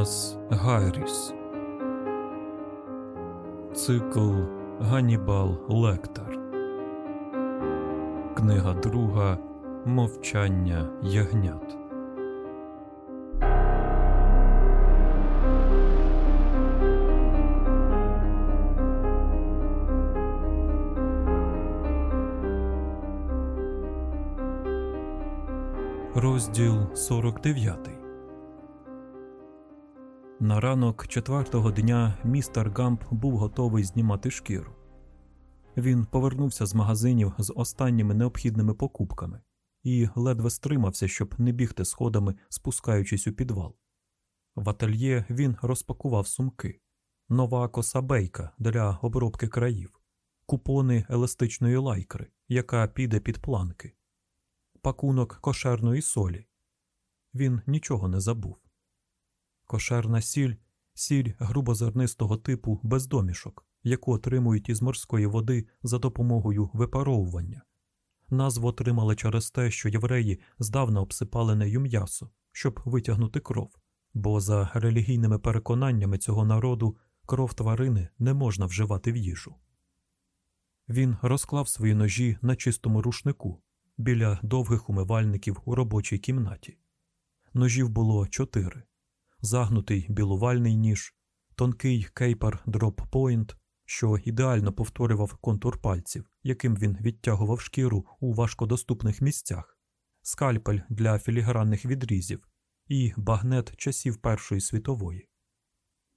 Томас Гайріс. Цикл Ганібал Лектор Книга друга Мовчання ягнят. Розділ 49 На ранок четвертого дня містер Гамп був готовий знімати шкіру. Він повернувся з магазинів з останніми необхідними покупками і ледве стримався, щоб не бігти сходами, спускаючись у підвал. В ательє він розпакував сумки, нова коса бейка для обробки країв, купони еластичної лайкри, яка піде під планки, пакунок кошерної солі. Він нічого не забув. Кошерна сіль сіль грубозернистого типу без домішок, яку отримують із морської води за допомогою випаровування. Назву отримали через те, що євреї здавна обсипали нею м'ясо, щоб витягнути кров, бо за релігійними переконаннями цього народу кров тварини не можна вживати в їжу. Він розклав свої ножі на чистому рушнику біля довгих умивальників у робочій кімнаті. Ножів було чотири: загнутий білувальний ніж, тонкий кейпер дроп пойнт, що ідеально повторював контур пальців, яким він відтягував шкіру у важкодоступних місцях, скальпель для філігранних відрізів і багнет часів Першої світової.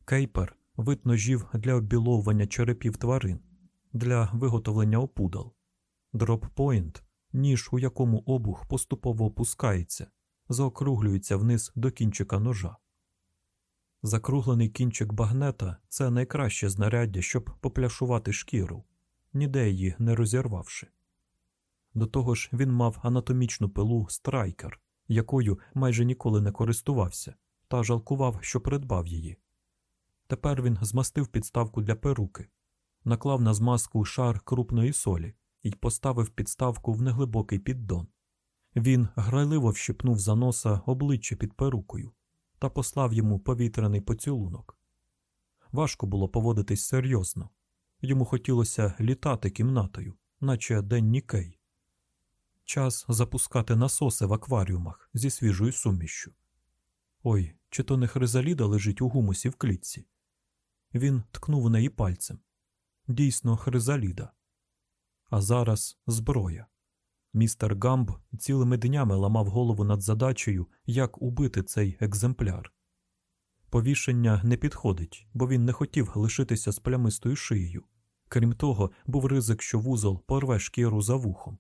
Кейпер вид ножів для оббіловування черепів тварин, для виготовлення опудал, drop-point ніж, у якому обух поступово опускається, заокруглюється вниз до кінчика ножа. Закруглений кінчик багнета це найкраще знаряддя, щоб попляшувати шкіру, ніде її не розірвавши. До того ж, він мав анатомічну пилу Stryker, якою майже ніколи не користувався, та жалкував, що придбав її. Тепер він змастив підставку для перуки, наклав на змазку шар крупної солі і поставив підставку в неглибокий піддон. Він грайливо вщипнув за носа обличчя під перукою та послав йому повітряний поцілунок. Важко було поводитись серйозно. Йому хотілося літати кімнатою, наче день Нікей. Час запускати насоси в акваріумах зі свіжою сумішю. Ой, чи то не хризаліда лежить у гумусі в клітці. Він ткнув неї пальцем. Дійсно, хризаліда. А зараз зброя. Містер Гамб цілими днями ламав голову над задачею, як убити цей екземпляр. Повішення не підходить, бо він не хотів лишитися з плямистою шиєю. Крім того, був ризик, що вузол порве шкіру за вухом.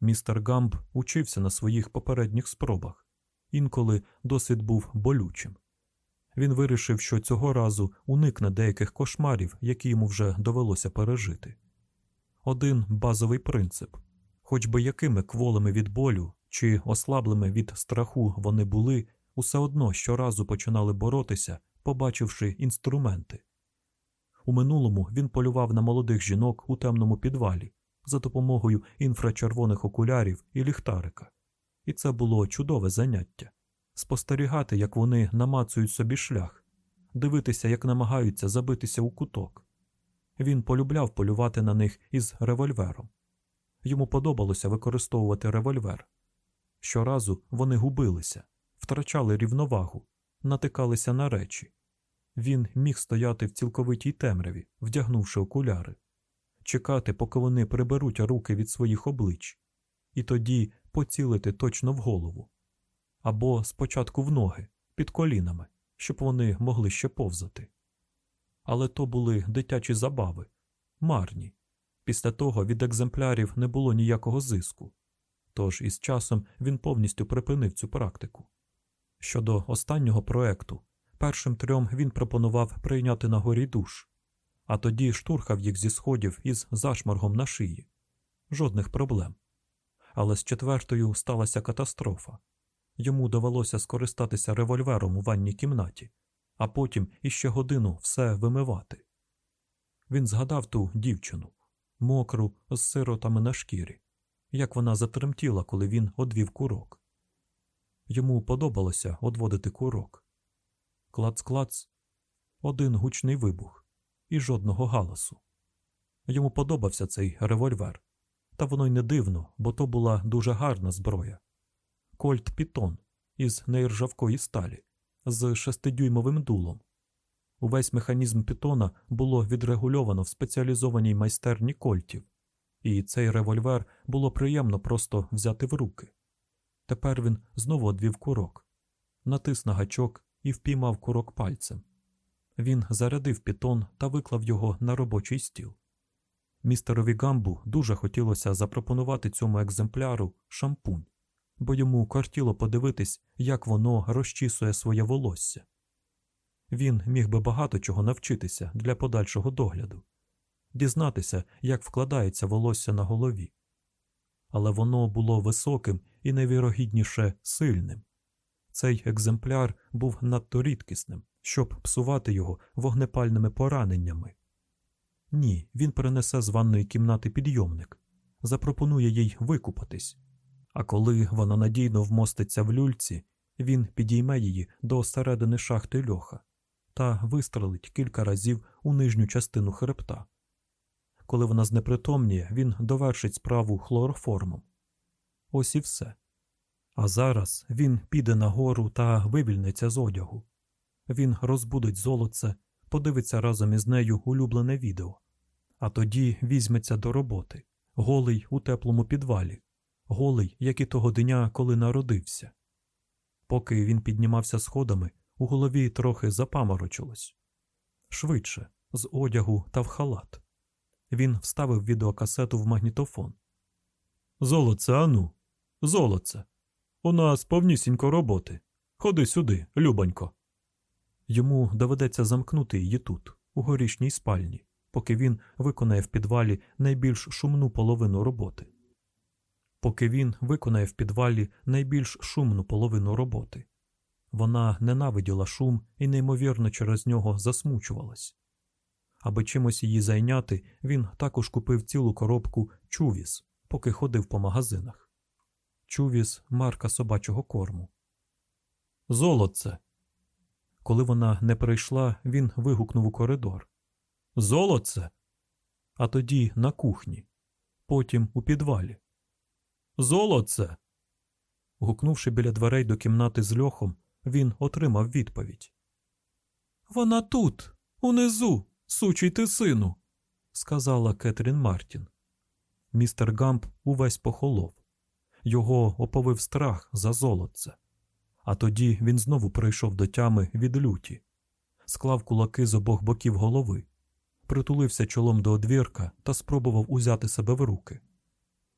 Містер Гамб учився на своїх попередніх спробах, інколи досвід був болючим. Він вирішив, що цього разу уникне деяких кошмарів, які йому вже довелося пережити. Один базовий принцип хоч би якими кволими від болю чи ослаблими від страху вони були, усе одно щоразу починали боротися, побачивши інструменти. У минулому він полював на молодих жінок у темному підвалі за допомогою інфрачервоних окулярів і ліхтарика, і це було чудове заняття спостерігати, як вони намацують собі шлях, дивитися, як намагаються забитися у куток. Він полюбляв полювати на них із револьвером. Йому подобалося використовувати револьвер. Щоразу вони губилися, втрачали рівновагу, натикалися на речі. Він міг стояти в цілковитій темряві, вдягнувши окуляри, чекати, поки вони приберуть руки від своїх облич, і тоді поцілити точно в голову або спочатку в ноги, під колінами, щоб вони могли ще повзати. Але то були дитячі забави, марні. Після того від екземплярів не було ніякого зиску, тож із часом він повністю припинив цю практику. Щодо останнього проекту, першим трьом він пропонував прийняти на горі душ, а тоді штурхав їх зі сходів із зашморгом на шиї. Жодних проблем. Але з четвертою сталася катастрофа. Йому довелося скористатися револьвером у ванній кімнаті, а потім іще годину все вимивати. Він згадав ту дівчину мокру з сиротами на шкірі, як вона затремтіла, коли він одвів курок. Йому подобалося одводити курок. Клац-клац. Один гучний вибух і жодного галасу. Йому подобався цей револьвер. Та воно й не дивно, бо то була дуже гарна зброя. Кольт Пітон із нейржавкої сталі з шестидюймовим дулом. Увесь механізм Пітона було відрегульовано в спеціалізованій майстерні кольтів, і цей револьвер було приємно просто взяти в руки. Тепер він знову одвів курок, натис на гачок і впіймав курок пальцем. Він зарядив пітон та виклав його на робочий стіл. Містерові Гамбу дуже хотілося запропонувати цьому екземпляру шампунь, бо йому кортіло подивитись, як воно розчісує своє волосся. Він міг би багато чого навчитися для подальшого догляду, дізнатися, як вкладається волосся на голові. Але воно було високим і найвірогідніше сильним. Цей екземпляр був надто рідкісним, щоб псувати його вогнепальними пораненнями. Ні, він перенесе з ванної кімнати підйомник, запропонує їй викупатись, а коли вона надійно вмоститься в люльці, він підійме її до середини шахти льоха та вистрелить кілька разів у нижню частину хребта. Коли вона знепритомніє, він довершить справу хлороформом. Ось і все. А зараз він піде нагору та вивільниться з одягу. Він розбудить золоце, подивиться разом із нею улюблене відео, а тоді візьметься до роботи, голий у теплому підвалі, голий, як і того дня, коли народився. Поки він піднімався сходами, у голові трохи запаморочилось. Швидше, з одягу та в халат. Він вставив відеокасету в магнітофон. Золоце, ану, золоце. У нас повнісінько роботи. Ходи сюди, любонько. Йому доведеться замкнути її тут, у горішній спальні, поки він виконає в підвалі найбільш шумну половину роботи. Поки він виконає в підвалі найбільш шумну половину роботи. Вона ненавиділа шум і неймовірно через нього засмучувалась. Аби чимось її зайняти, він також купив цілу коробку чувіс, поки ходив по магазинах. Чувіс марка собачого корму. Золотце. Коли вона не прийшла, він вигукнув у коридор Золотце. А тоді на кухні, потім у підвалі. Золотце. Гукнувши біля дверей до кімнати з льохом, він отримав відповідь. Вона тут, унизу, сучий ти сину, сказала Кетрін Мартін. Містер Гамп увесь похолов. Його оповив страх за золотце. А тоді він знову прийшов до тями від люті, склав кулаки з обох боків голови, притулився чолом до одвірка та спробував узяти себе в руки.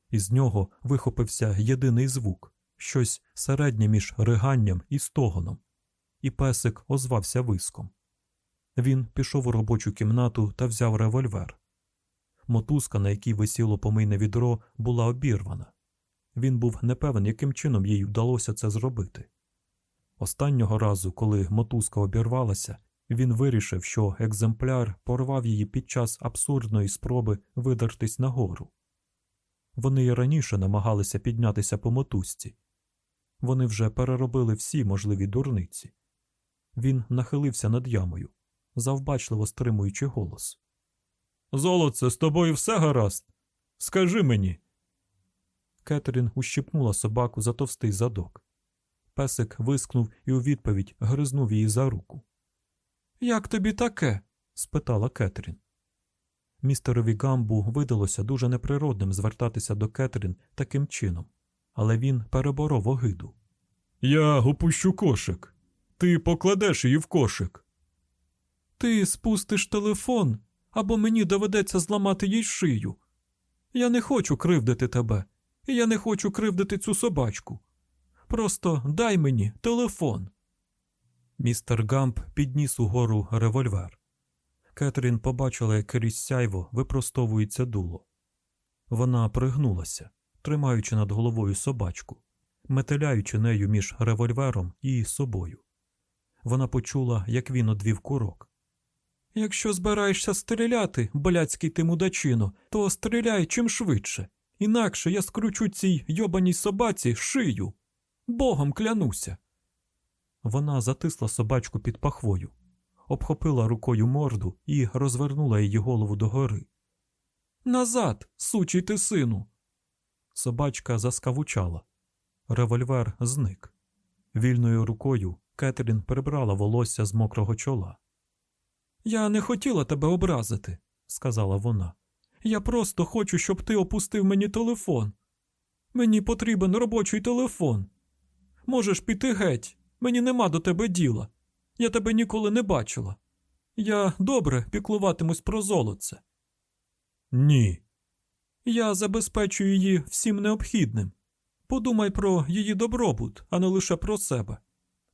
Із нього вихопився єдиний звук щось середнє між риганням і стогоном, і песик озвався виском. Він пішов у робочу кімнату та взяв револьвер. Мотузка, на якій висіло помийне відро, була обірвана. Він був непевен, яким чином їй вдалося це зробити. Останнього разу, коли мотузка обірвалася, він вирішив, що екземпляр порвав її під час абсурдної спроби видертись нагору. Вони й раніше намагалися піднятися по мотузці. Вони вже переробили всі можливі дурниці. Він нахилився над ямою, завбачливо стримуючи голос. Золоце, з тобою все гаразд. Скажи мені. Кетерін ущипнула собаку за товстий задок. Песик вискнув і у відповідь гризнув її за руку. Як тобі таке? спитала Кетрін. Містерові Гамбу видалося дуже неприродним звертатися до Кетрін таким чином, але він переборов огиду. Я опущу кошик. Ти покладеш її в кошик. Ти спустиш телефон, або мені доведеться зламати їй шию. Я не хочу кривдити тебе, і я не хочу кривдити цю собачку. Просто дай мені телефон. Містер Гамп підніс угору револьвер. Кетрін побачила, як крізь сяйво випростовується дуло. Вона пригнулася, тримаючи над головою собачку, метеляючи нею між револьвером і собою. Вона почула, як він одвів курок. Якщо збираєшся стріляти, блядський ти мудачино, то стріляй чим швидше. Інакше я скручу цій йобаній собаці шию. Богом клянуся. Вона затисла собачку під пахвою, обхопила рукою морду і розвернула її голову догори. Назад, сучий ти сину. Собачка заскавучала. Револьвер зник. Вільною рукою Кетрін прибрала волосся з мокрого чола. Я не хотіла тебе образити, сказала вона. Я просто хочу, щоб ти опустив мені телефон. Мені потрібен робочий телефон. Можеш піти геть, мені нема до тебе діла. Я тебе ніколи не бачила. Я добре піклуватимусь про золоце. Ні. Я забезпечую її всім необхідним. Подумай про її добробут, а не лише про себе.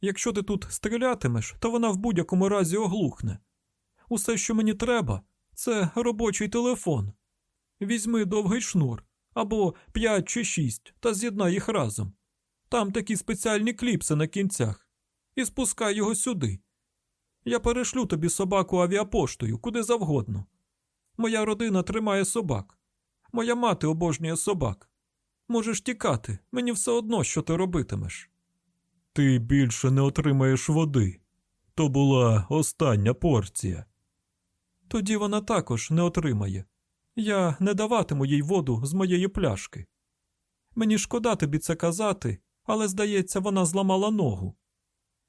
Якщо ти тут стрілятимеш, то вона в будь-якому разі оглухне. Усе, що мені треба, це робочий телефон. Візьми довгий шнур або п'ять чи шість та з'єднай їх разом. Там такі спеціальні кліпси на кінцях, і спускай його сюди. Я перешлю тобі собаку авіапоштою, куди завгодно. Моя родина тримає собак. Моя мати обожнює собак. Можеш тікати, мені все одно, що ти робитимеш. Ти більше не отримаєш води. То була остання порція. Тоді вона також не отримає. Я не даватиму їй воду з моєї пляшки. Мені шкода тобі це казати, але, здається, вона зламала ногу.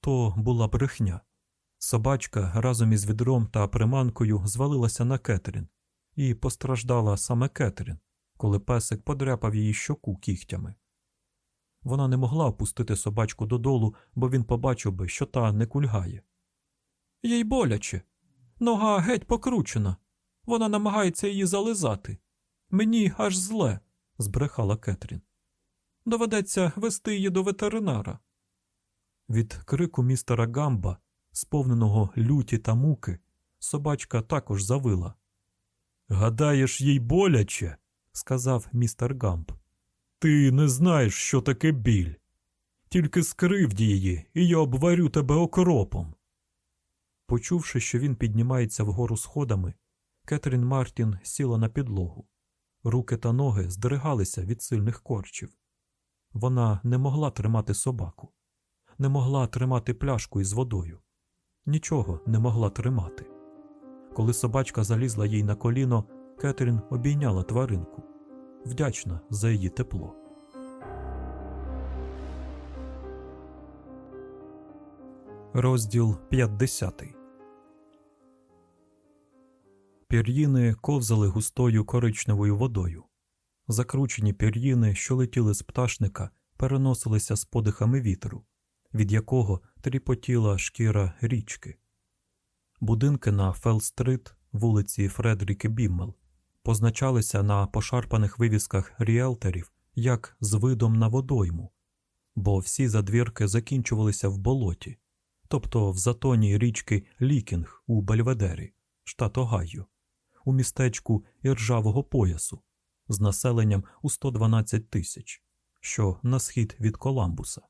То була брехня. Собачка разом із відром та приманкою звалилася на Кетрін, і постраждала саме Кетрін, коли песик подряпав її щоку кігтями. Вона не могла опустити собачку додолу, бо він побачив би, що та не кульгає. Їй боляче. Нога геть покручена. Вона намагається її зализати. Мені аж зле, збрехала Кетрін. Доведеться вести її до ветеринара. Від крику містера Гамба, сповненого люті та муки, собачка також завила. Гадаєш, їй боляче, сказав містер Гамб. Ти не знаєш, що таке біль. Тільки скривді її, і я обварю тебе окропом. Почувши, що він піднімається вгору сходами, Кетрін Мартін сіла на підлогу. Руки та ноги здригалися від сильних корчів. Вона не могла тримати собаку, не могла тримати пляшку із водою, нічого не могла тримати. Коли собачка залізла їй на коліно, Кетрін обійняла тваринку, вдячна за її тепло. Розділ 50 Пір'їни ковзали густою коричневою водою. Закручені пір'їни, що летіли з пташника, переносилися з подихами вітру, від якого тріпотіла шкіра річки. Будинки на Фелл-стрит, вулиці Фредріки Біммел, позначалися на пошарпаних вивісках ріелторів як з видом на водойму, бо всі задвірки закінчувалися в болоті, тобто в затоні річки Лікінг у Бельведері, штат Огайо, у містечку Іржавого поясу з населенням у 112 тисяч, що на схід від Коламбуса.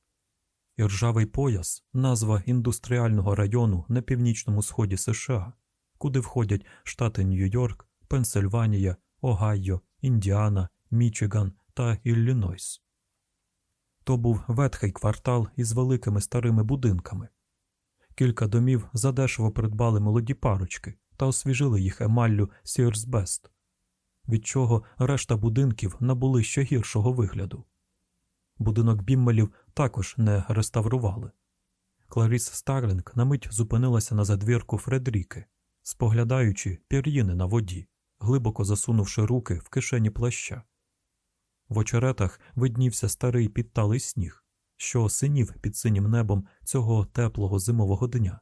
Іржавий пояс назва індустріального району на північному сході США, куди входять штати Нью-Йорк, Пенсильванія, Огайо, Індіана, Мічиган та Іллінойс. То був ветхий квартал із великими старими будинками. Кілька домів задешево придбали молоді парочки та освіжили їх емаллю Best, від чого решта будинків набули ще гіршого вигляду. Будинок Біммелів також не реставрували. Кларіс Старлінг на мить зупинилася на задвірку Фредріки, споглядаючи пір'їни на воді, глибоко засунувши руки в кишені плаща. В очеретах виднівся старий підталий сніг, що синів під синім небом цього теплого зимового дня.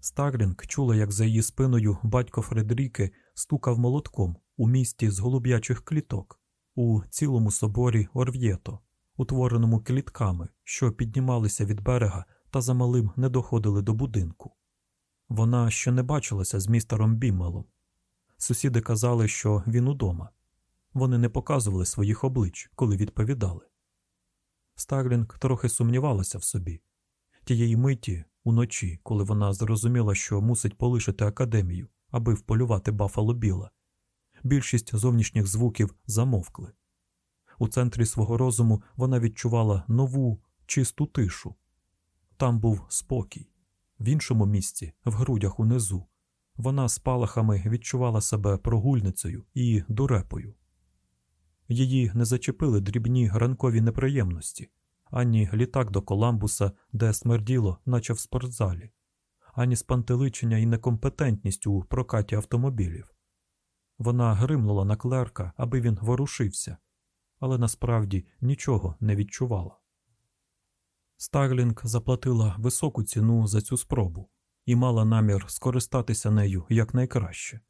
Старлінг чула, як за її спиною батько Фредріки стукав молотком у місті з голуб'ячих кліток у цілому соборі Орв'єто, утвореному клітками, що піднімалися від берега та замалим не доходили до будинку. Вона ще не бачилася з містером Біммелом. Сусіди казали, що він удома. Вони не показували своїх облич, коли відповідали. Старлінг трохи сумнівалася в собі. Тієї миті, уночі, коли вона зрозуміла, що мусить полишити академію, аби вполювати Баффало Біла, більшість зовнішніх звуків замовкли. У центрі свого розуму вона відчувала нову, чисту тишу. Там був спокій. В іншому місці, в грудях унизу, вона спалахами відчувала себе прогульницею і дурепою. Її не зачепили дрібні ранкові неприємності, ані літак до Коламбуса, де смерділо, наче в спортзалі, ані спантеличення і некомпетентність у прокаті автомобілів. Вона гримнула на клерка, аби він ворушився, але насправді нічого не відчувала. Старлінг заплатила високу ціну за цю спробу і мала намір скористатися нею якнайкраще.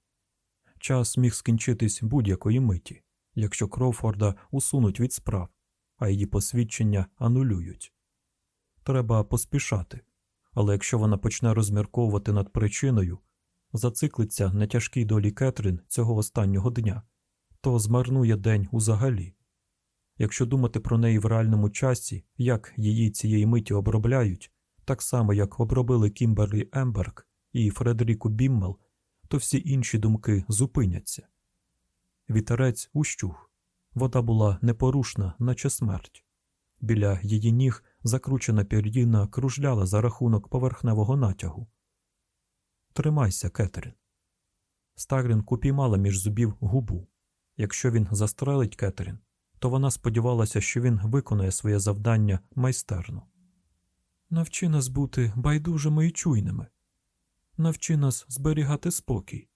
Час міг скінчитись будь-якої миті, якщо Кроуфорда усунуть від справ, а її посвідчення анулюють. Треба поспішати, але якщо вона почне розмірковувати над причиною, зациклиться на тяжкій долі Кетрін цього останнього дня, то змарнує день узагалі. Якщо думати про неї в реальному часі, як її цієї миті обробляють, так само як обробили Кімберлі Емберг і Фредеріку Біммел, то всі інші думки зупиняться. Вітерець ущух, вода була непорушна, наче смерть. Біля її ніг закручена пір'їна кружляла за рахунок поверхневого натягу. Тримайся, Кетерін. Стагрін упіймала між зубів губу. Якщо він застрелить Кетерін, то вона сподівалася, що він виконає своє завдання майстерно. Навчи нас бути байдужими і чуйними, навчи нас зберігати спокій.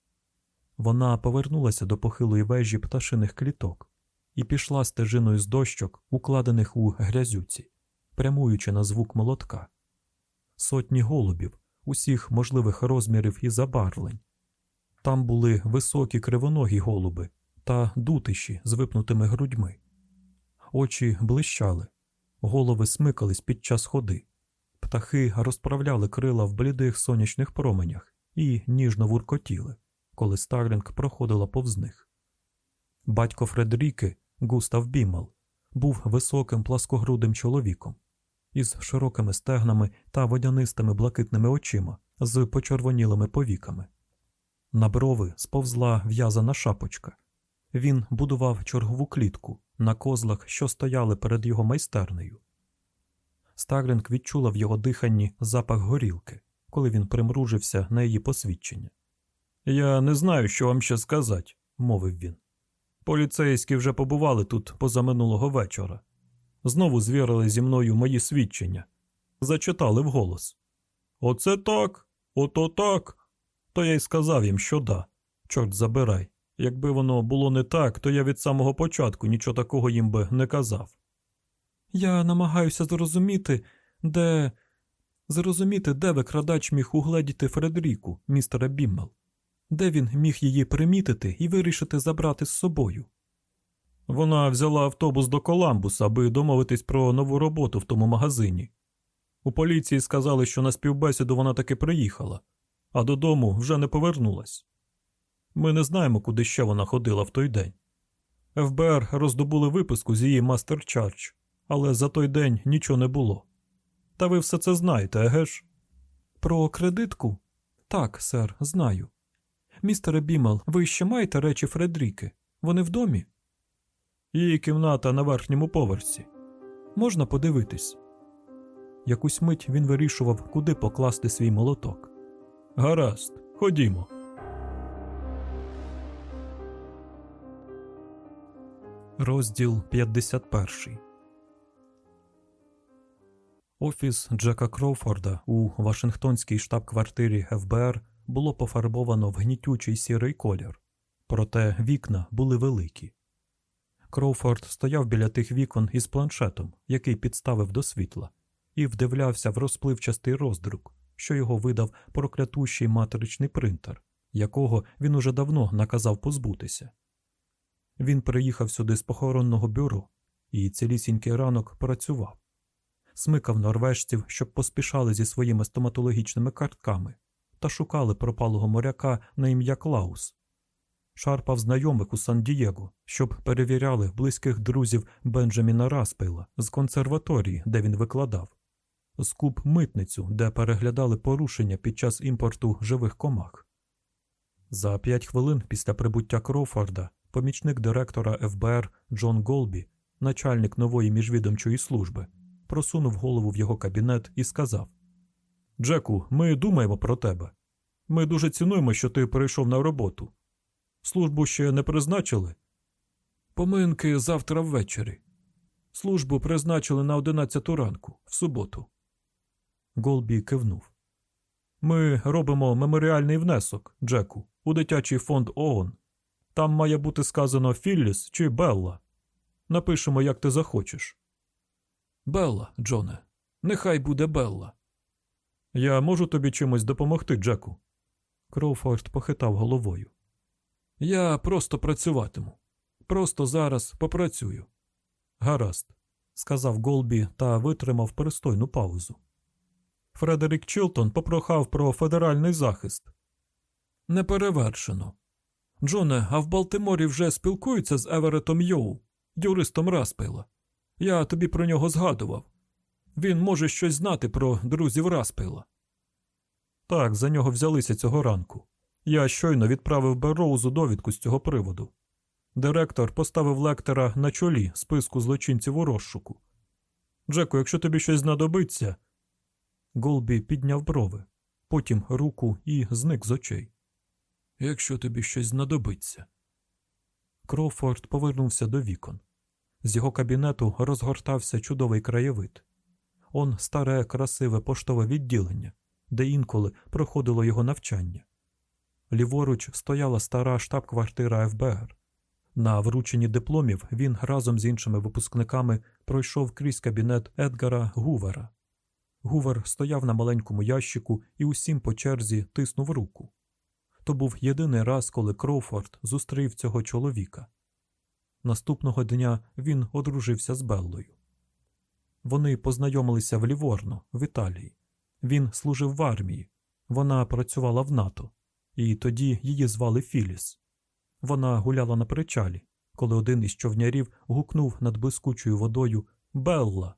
Вона повернулася до похилої вежі пташиних кліток і пішла стежиною з дощок, укладених у грязюці, прямуючи на звук молотка. Сотні голубів, усіх можливих розмірів і забарвлень. Там були високі кривоногі голуби та дутиші з випнутими грудьми. Очі блищали, голови смикались під час ходи. Птахи розправляли крила в блідих сонячних променях і ніжно вуркотіли, коли Старлінг проходила повз них. Батько Фредеріки, Густав Бімел, був високим пласкогрудим чоловіком із широкими стегнами та водянистими блакитними очима з почервонілими повіками. На брови сповзла в'язана шапочка. Він будував чергову клітку на козлах, що стояли перед його майстернею. Старлінг відчула в його диханні запах горілки, коли він примружився на її посвідчення. Я не знаю, що вам ще сказати, мовив він. Поліцейські вже побували тут позаминулого вечора. Знову звірили зі мною мої свідчення, зачитали вголос. Оце так, ото так. То я й сказав їм, що да. Чорт забирай. Якби воно було не так, то я від самого початку нічого такого їм би не казав. Я намагаюся зрозуміти, де. Зрозуміти, де викрадач міг угледіти Фредеріку, містера Біммел, де він міг її примітити і вирішити забрати з собою. Вона взяла автобус до Коламбуса, аби домовитись про нову роботу в тому магазині. У поліції сказали, що на співбесіду вона таки приїхала, а додому вже не повернулась. Ми не знаємо, куди ще вона ходила в той день. ФБР роздобули виписку з її Master Charge, але за той день нічого не було. Та ви все це знаєте, еге ж? Про кредитку? Так, сер, знаю. Містере Біммел, ви ще маєте речі Фредріки? Вони в домі? Її кімната на верхньому поверсі. Можна подивитись. Якусь мить він вирішував, куди покласти свій молоток. Гаразд, ходімо. Розділ 51 Офіс Джека Кроуфорда у Вашингтонській штаб-квартирі ФБР було пофарбовано в гнітючий сірий колір, проте вікна були великі. Кроуфорд стояв біля тих вікон із планшетом, який підставив до світла, і вдивлявся в розпливчастий роздрук, що його видав проклятущий матричний принтер, якого він уже давно наказав позбутися. Він приїхав сюди з похоронного бюро і цілісінький ранок працював, смикав норвежців, щоб поспішали зі своїми стоматологічними картками та шукали пропалого моряка на ім'я Клаус. Шарпав знайомих у Сан-Дієго, щоб перевіряли близьких друзів Бенджаміна Распейла з консерваторії, де він викладав, скуп митницю, де переглядали порушення під час імпорту живих комах. За п'ять хвилин після прибуття Кроуфорда помічник директора ФБР Джон Голбі, начальник нової міжвідомчої служби, просунув голову в його кабінет і сказав Джеку, ми думаємо про тебе. Ми дуже цінуємо, що ти перейшов на роботу. Службу ще не призначили. Поминки завтра ввечері. Службу призначили на 11 ранку, в суботу. Голбі кивнув. Ми робимо меморіальний внесок, Джеку, у дитячий фонд ООН. Там має бути сказано Філліс чи Белла. Напишемо, як ти захочеш. Белла, Джоне. Нехай буде Белла. Я можу тобі чимось допомогти, Джеку. Кроуфорд похитав головою. Я просто працюватиму. Просто зараз попрацюю. Гаразд, сказав Голбі та витримав перестойну паузу. Фредерік Чилтон попрохав про федеральний захист. Неперевершено. Джоне, а в Балтиморі вже спілкуються з Еверетом Йоу, юристом Распейла. Я тобі про нього згадував. Він може щось знати про друзів Распейла. Так, за нього взялися цього ранку. Я щойно відправив Берроузу довідку з цього приводу. Директор поставив лектора на чолі списку злочинців у розшуку. Джеку, якщо тобі щось знадобиться. Голбі підняв брови, потім руку і зник з очей. Якщо тобі щось знадобиться. Кроуфорд повернувся до вікон. З його кабінету розгортався чудовий краєвид. Он старе, красиве поштове відділення, де інколи проходило його навчання. Ліворуч стояла стара штаб-квартира ФБР. На врученні дипломів він разом з іншими випускниками пройшов крізь кабінет Едгара Гувера. Гувер стояв на маленькому ящику і усім по черзі тиснув руку. То був єдиний раз, коли Кроуфорд зустрів цього чоловіка. Наступного дня він одружився з Беллою. Вони познайомилися в Ліворно, в Італії. Він служив в армії, вона працювала в НАТО, і тоді її звали Філіс. Вона гуляла на причалі, коли один із човнярів гукнув над блискучою водою Белла,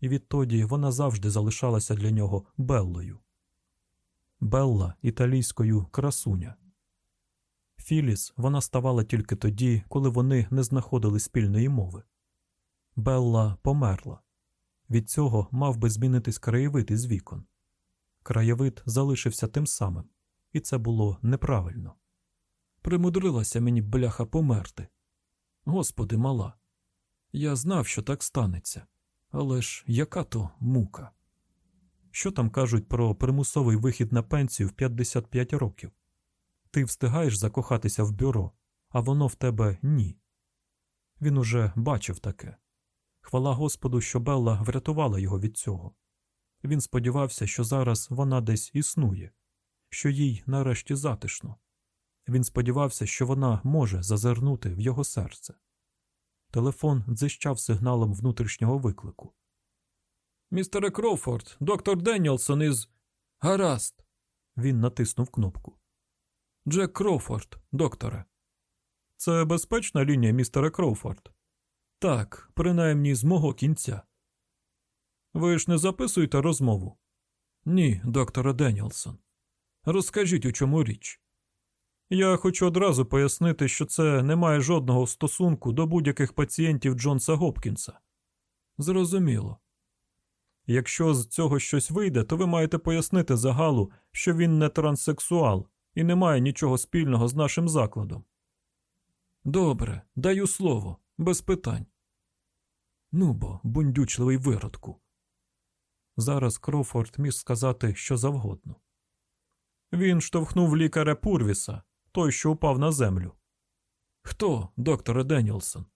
і відтоді вона завжди залишалася для нього Беллою. Белла італійською красуня. Філіс вона ставала тільки тоді, коли вони не знаходили спільної мови. Белла померла. Від цього мав би змінитись краєвид із вікон. Краєвид залишився тим самим, і це було неправильно. Примудрилася мені бляха померти. Господи, мала. Я знав, що так станеться, але ж яка то мука? Що там кажуть про примусовий вихід на пенсію в 55 років? Ти встигаєш закохатися в бюро, а воно в тебе ні. Він уже бачив таке. Хвала Господу, що Белла врятувала його від цього. Він сподівався, що зараз вона десь існує, що їй нарешті затишно. Він сподівався, що вона може зазирнути в його серце. Телефон дзищав сигналом внутрішнього виклику. Містере Кроуфорд, доктор Деннілсон із. Гаразд. Він натиснув кнопку. Джек Кроуфорд, докторе. Це безпечна лінія, містере Кроуфорд? Так, принаймні з мого кінця. Ви ж не записуєте розмову? Ні, докторе Деннілсон. Розкажіть, у чому річ. Я хочу одразу пояснити, що це не має жодного стосунку до будь-яких пацієнтів Джонса Гопкінса. Зрозуміло. Якщо з цього щось вийде, то ви маєте пояснити загалу, що він не транссексуал і не має нічого спільного з нашим закладом. Добре, даю слово, без питань. Ну бо, бундючливий виродку. Зараз Крофорд міг сказати що завгодно. Він штовхнув лікаря Пурвіса, той, що упав на землю. Хто, докторе Деннілсон?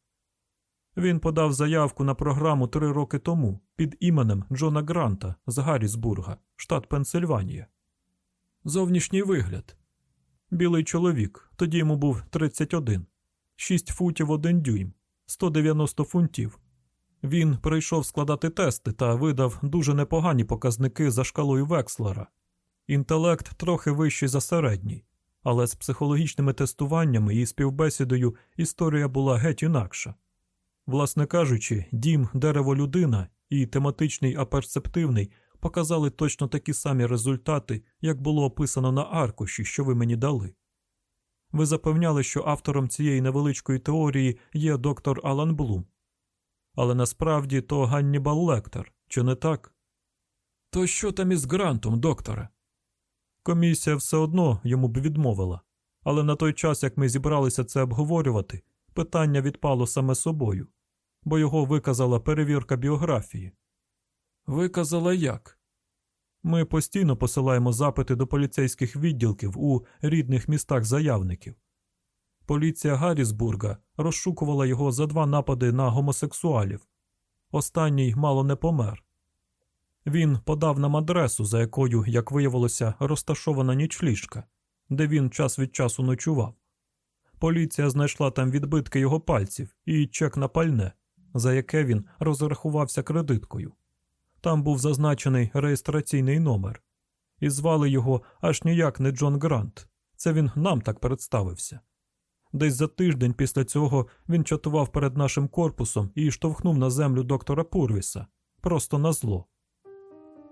Він подав заявку на програму три роки тому під іменем Джона Гранта з Гаррісбурга, штат Пенсильванія. Зовнішній вигляд. Білий чоловік, тоді йому був 31, 6 футів 1 дюйм, 190 фунтів. Він прийшов складати тести та видав дуже непогані показники за шкалою Векслера. Інтелект трохи вищий за середній, але з психологічними тестуваннями і співбесідою історія була геть інакша. Власне кажучи, дім, дерево людина і тематичний аперцептивний показали точно такі самі результати, як було описано на аркуші, що ви мені дали. Ви запевняли, що автором цієї невеличкої теорії є доктор Алан Блум. Але насправді то Ганнібал Лектор, чи не так? То що там із грантом, докторе? Комісія все одно йому б відмовила, але на той час, як ми зібралися це обговорювати, питання відпало саме собою, бо його виказала перевірка біографії. Виказала як? Ми постійно посилаємо запити до поліцейських відділків у рідних містах заявників. Поліція Гаррісбурга розшукувала його за два напади на гомосексуалів. Останній мало не помер. Він подав нам адресу, за якою, як виявилося, розташована нічліжка, де він час від часу ночував. Поліція знайшла там відбитки його пальців і чек на пальне, за яке він розрахувався кредиткою. Там був зазначений реєстраційний номер, і звали його аж ніяк не Джон Грант. Це він нам так представився. Десь за тиждень після цього він чатував перед нашим корпусом і штовхнув на землю доктора Пурвіса просто на зло.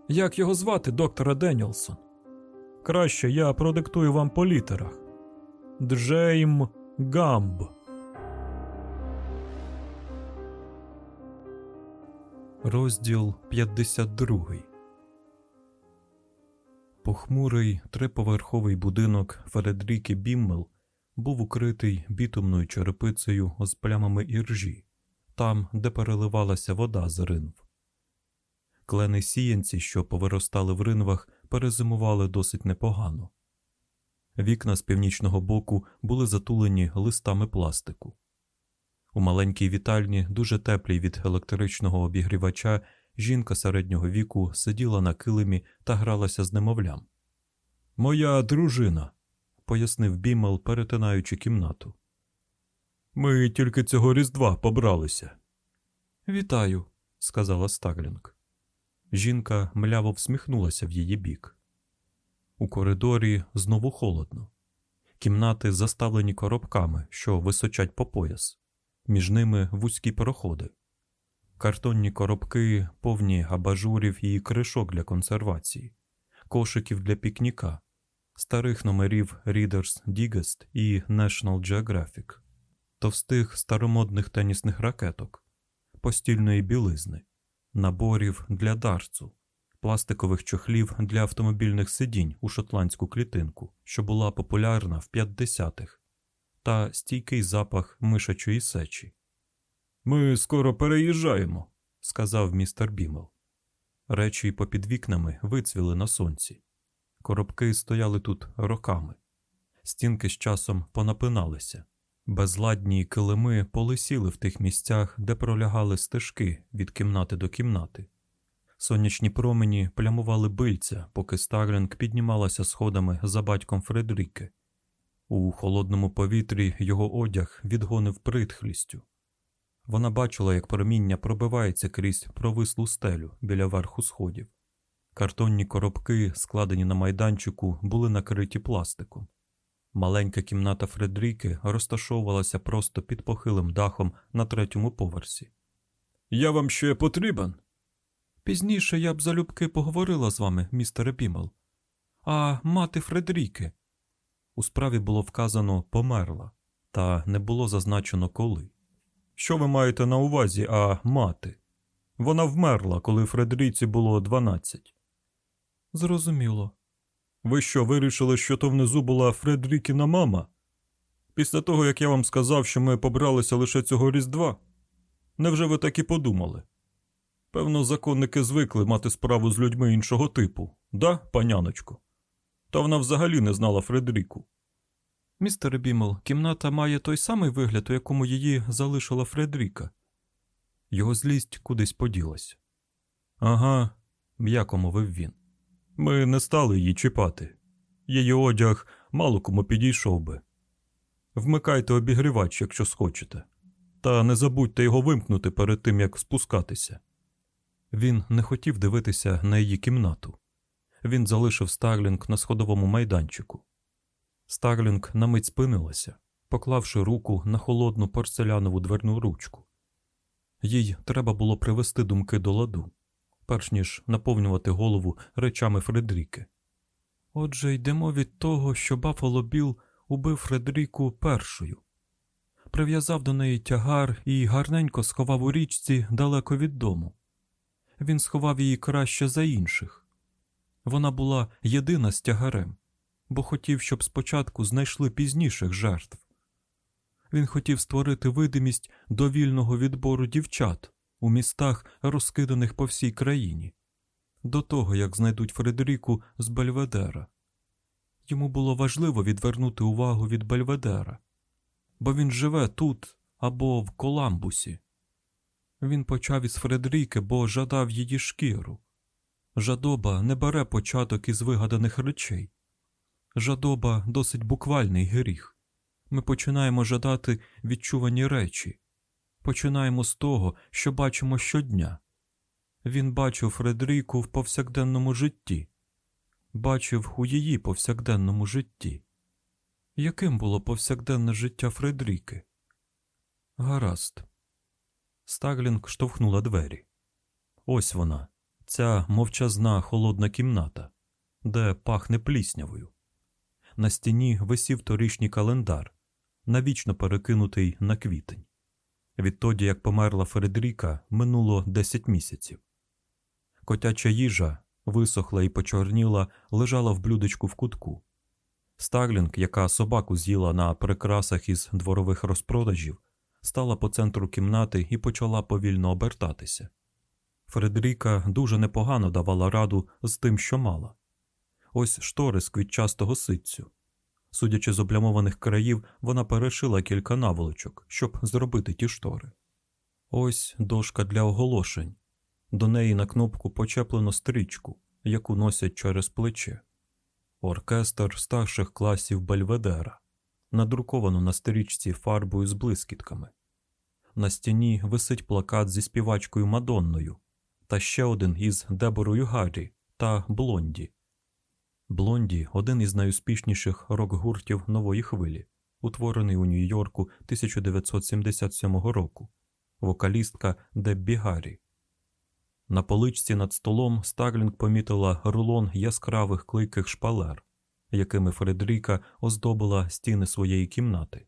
Як його звати, доктора Денілсон? Краще я продиктую вам по літерах. Джейм Гамб. Розділ 52 Похмурий триповерховий будинок Фередріки Біммел був укритий бітумною черепицею з плямами іржі, там, де переливалася вода з ринв. Клени сіянці, що повиростали в ринвах, перезимували досить непогано. Вікна з північного боку були затулені листами пластику. У маленькій вітальні, дуже теплій від електричного обігрівача, жінка середнього віку сиділа на килимі та гралася з немовлям. Моя дружина, пояснив Бімел, перетинаючи кімнату. Ми тільки цього різдва побралися. Вітаю, сказала Стаглінг. Жінка мляво всміхнулася в її бік. У коридорі знову холодно. Кімнати заставлені коробками, що височать по пояс, між ними вузькі проходи, картонні коробки, повні абажурів і кришок для консервації, кошиків для пікніка, старих номерів Reader's Digest і National Geographic, товстих старомодних тенісних ракеток, постільної білизни, наборів для дарцу, пластикових чохлів для автомобільних сидінь у шотландську клітинку, що була популярна в 50-х, та стійкий запах мишачої сечі. Ми скоро переїжджаємо, сказав містер Біммел. Речі попід вікнами вицвіли на сонці. Коробки стояли тут роками, стінки з часом понапиналися, безладні килими полисіли в тих місцях, де пролягали стежки від кімнати до кімнати. Сонячні промені плямували бильця, поки Старлінг піднімалася сходами за батьком Фредріки. У холодному повітрі його одяг відгонив притхлістю. Вона бачила, як проміння пробивається крізь провислу стелю біля верху сходів. Картонні коробки, складені на майданчику, були накриті пластиком. Маленька кімната Фредріки розташовувалася просто під похилим дахом на третьому поверсі. Я вам ще потрібен? Пізніше я б залюбки поговорила з вами, містере Бімел. А мати Фредріки. У справі було вказано померла, та не було зазначено коли. Що ви маєте на увазі, а мати? Вона вмерла, коли Фредріці було 12. Зрозуміло. Ви що, вирішили, що то внизу була Фредрікіна мама? Після того, як я вам сказав, що ми побралися лише цього Різдва? Невже ви так і подумали? Певно, законники звикли мати справу з людьми іншого типу, да, паняночко? Та вона взагалі не знала Фредріку. Містер Бімел, кімната має той самий вигляд, у якому її залишила Фредріка. Його злість кудись поділась. Ага, м'яко мовив він. Ми не стали її чіпати. Її одяг мало кому підійшов би. Вмикайте обігрівач, якщо схочете, та не забудьте його вимкнути перед тим, як спускатися. Він не хотів дивитися на її кімнату. Він залишив Старлінг на сходовому майданчику. Старлінг на мить спинилася, поклавши руку на холодну порцелянову дверну ручку. Їй треба було привести думки до ладу, перш ніж наповнювати голову речами Фредріки. Отже, йдемо від того, що Баффало Біл убив Фредріку першою, прив'язав до неї тягар і гарненько сховав у річці далеко від дому. Він сховав її краще за інших, Вона була єдина з тягарем, бо хотів, щоб спочатку знайшли пізніших жертв. Він хотів створити видимість довільного відбору дівчат у містах, розкиданих по всій країні, до того як знайдуть Фредеріку з Бельведера. Йому було важливо відвернути увагу від Бельведера, бо він живе тут або в Коламбусі. Він почав із Фредеріки, бо жадав її шкіру. Жадоба не бере початок із вигаданих речей. Жадоба досить буквальний гріх. Ми починаємо жадати відчувані речі. Починаємо з того, що бачимо щодня. Він бачив Фредеріку в повсякденному житті, бачив у її повсякденному житті. Яким було повсякденне життя Фредеріки? Гаразд. Стаглінг штовхнула двері. Ось вона, ця мовчазна холодна кімната, де пахне пліснявою. На стіні висів торішній календар, навічно перекинутий на квітень. Відтоді, як померла Фредеріка, минуло 10 місяців. Котяча їжа висохла і почорніла, лежала в блюдечку в кутку. Старлінг, яка собаку з'їла на прикрасах із дворових розпродажів, стала по центру кімнати і почала повільно обертатися. Фредеріка дуже непогано давала раду з тим, що мала. Ось штори з квітчастого ситцю. Судячи з облямованих країв, вона перешила кілька наволочок, щоб зробити ті штори. Ось дошка для оголошень. До неї на кнопку почеплено стрічку, яку носять через плече. Оркестр старших класів Бельведера, надруковано на стрічці фарбою з блискітками. На стіні висить плакат зі співачкою Мадонною та ще один із Деборою Гаррі та Блонді. Блонді один із найуспішніших рок-гуртів нової хвилі, утворений у Нью-Йорку 1977 року, вокалістка Деббі Гаррі. На поличці над столом Старлінг помітила рулон яскравих клейких шпалер, якими Фредріка оздобила стіни своєї кімнати.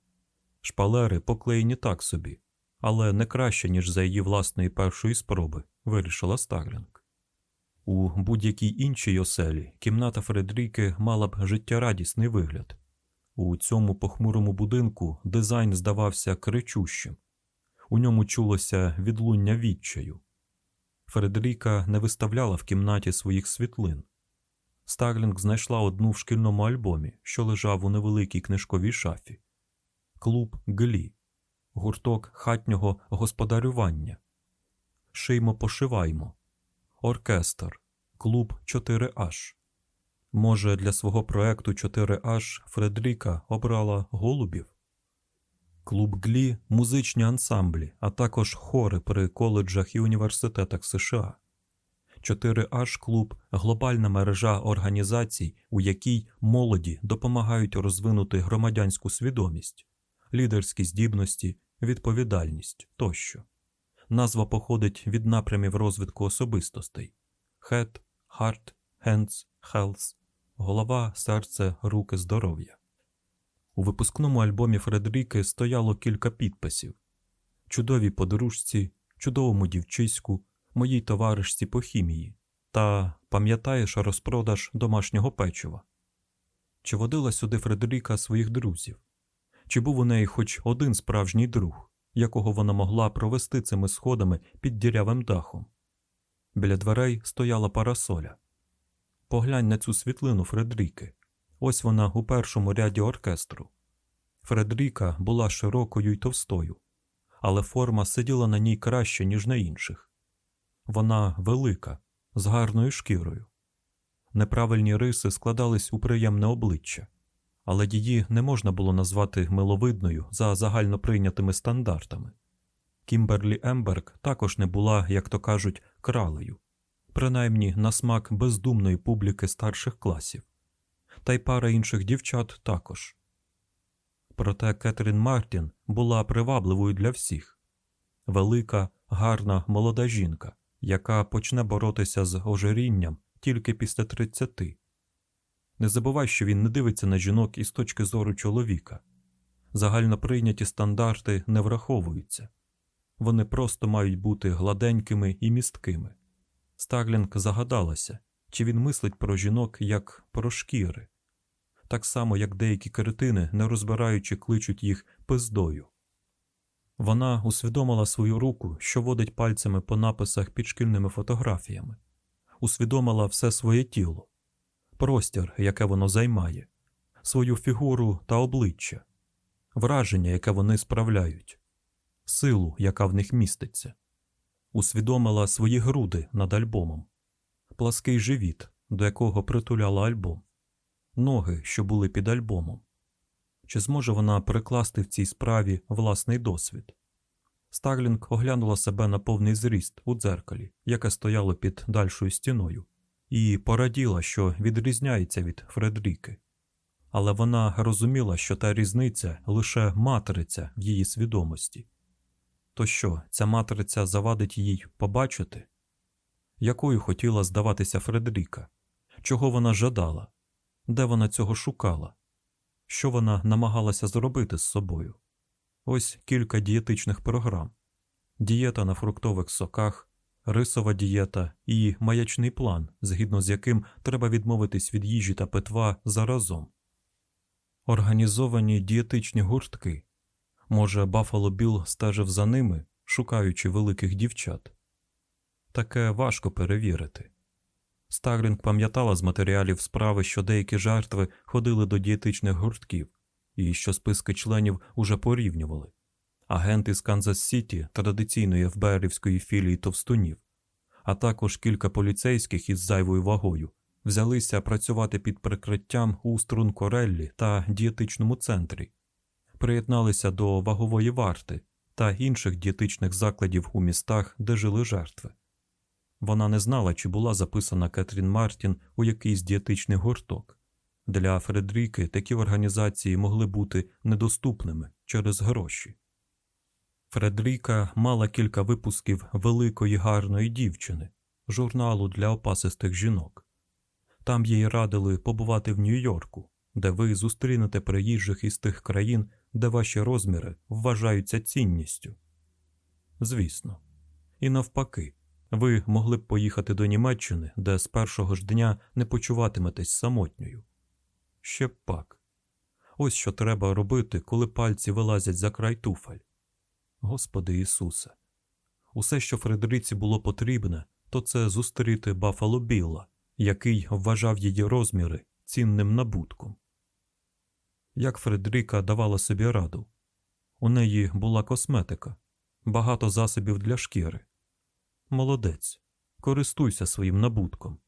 Шпалери поклеєні так собі, але не краще, ніж за її власної першої спроби, вирішила Старлінг. У будь-якій іншій оселі кімната Фредріки мала б життєрадісний вигляд. У цьому похмурому будинку дизайн здавався кричущим, у ньому чулося відлуння відчаю. Фредеріка не виставляла в кімнаті своїх світлин. Старлінг знайшла одну в шкільному альбомі, що лежав у невеликій книжковій шафі. Клуб Глі, гурток хатнього господарювання. Шиймо пошиваймо, оркестр, клуб 4H. Може, для свого проекту 4H Фредеріка обрала голубів? Клуб Глі музичні ансамблі, а також хори при коледжах і університетах США. 4H клуб глобальна мережа організацій, у якій молоді допомагають розвинути громадянську свідомість, лідерські здібності, відповідальність тощо. Назва походить від напрямів розвитку особистостей: Head, Heart, Hands, Health, голова, серце, руки, здоров'я. У випускному альбомі Фредеріки стояло кілька підписів: чудовій подружці, чудовому дівчиську, моїй товаришці по хімії та пам'ятаєш розпродаж домашнього печива. Чи водила сюди Фредеріка своїх друзів? Чи був у неї хоч один справжній друг, якого вона могла провести цими сходами під дірявим дахом? Біля дверей стояла парасоля. Поглянь на цю світлину Фредеріки. Ось вона у першому ряді оркестру. Фредеріка була широкою й товстою, але форма сиділа на ній краще, ніж на інших. Вона велика, з гарною шкірою. Неправильні риси складались у приємне обличчя, але її не можна було назвати миловидною за загально прийнятими стандартами. Кімберлі Емберг також не була, як то кажуть, кралею, принаймні на смак бездумної публіки старших класів та й пара інших дівчат також. Проте Кетрін Мартін була привабливою для всіх велика, гарна молода жінка, яка почне боротися з ожирінням тільки після тридцяти. Не забувай, що він не дивиться на жінок із точки зору чоловіка. Загально прийняті стандарти не враховуються вони просто мають бути гладенькими і місткими. Старлінг загадалася, Чи він мислить про жінок як про шкіри, так само, як деякі кретини, не розбираючи, кличуть їх пиздою. Вона усвідомила свою руку, що водить пальцями по написах під шкільними фотографіями, усвідомила все своє тіло, простір, яке воно займає, свою фігуру та обличчя, враження, яке вони справляють, силу, яка в них міститься, усвідомила свої груди над альбомом, плаский живіт, до якого притуляла альбом, ноги, що були під альбомом. Чи зможе вона перекласти в цій справі власний досвід? Старлінг оглянула себе на повний зріст у дзеркалі, яке стояло під дальшою стіною, і пораділа, що відрізняється від Фредріки. Але вона розуміла, що та різниця лише матриця в її свідомості. То що, ця матриця завадить їй побачити? Якою хотіла здаватися Фредріка? Чого вона жадала? Де вона цього шукала? Що вона намагалася зробити з собою? Ось кілька дієтичних програм: дієта на фруктових соках, рисова дієта і маячний план, згідно з яким треба відмовитись від їжі та питва заразом. Організовані дієтичні гуртки. Може, Баффало Білл стежив за ними, шукаючи великих дівчат. Таке важко перевірити. Старлінг пам'ятала з матеріалів справи, що деякі жертви ходили до дієтичних гуртків і що списки членів уже порівнювали. Агенти з Канзас Сіті, традиційної ФБРівської філії товстунів, а також кілька поліцейських із зайвою вагою взялися працювати під прикриттям у стрункореллі та дієтичному центрі, приєдналися до вагової варти та інших дієтичних закладів у містах, де жили жертви. Вона не знала, чи була записана Кетрін Мартін у якийсь дієтичний гурток. Для Фредріки такі організації могли бути недоступними через гроші. Фредріка мала кілька випусків великої гарної дівчини, журналу для опасистих жінок. Там їй радили побувати в Нью-Йорку, де ви зустрінете приїжджих із тих країн, де ваші розміри вважаються цінністю. Звісно, і навпаки, ви могли б поїхати до Німеччини, де з першого ж дня не почуватиметесь самотньою. Ще б пак. Ось що треба робити, коли пальці вилазять за край туфель. Господи Ісусе, усе, що Фредериці було потрібне, то це зустріти Баффало Білла, який вважав її розміри цінним набутком. Як Фредеріка давала собі раду, у неї була косметика, багато засобів для шкіри. Молодець, користуйся своїм набутком.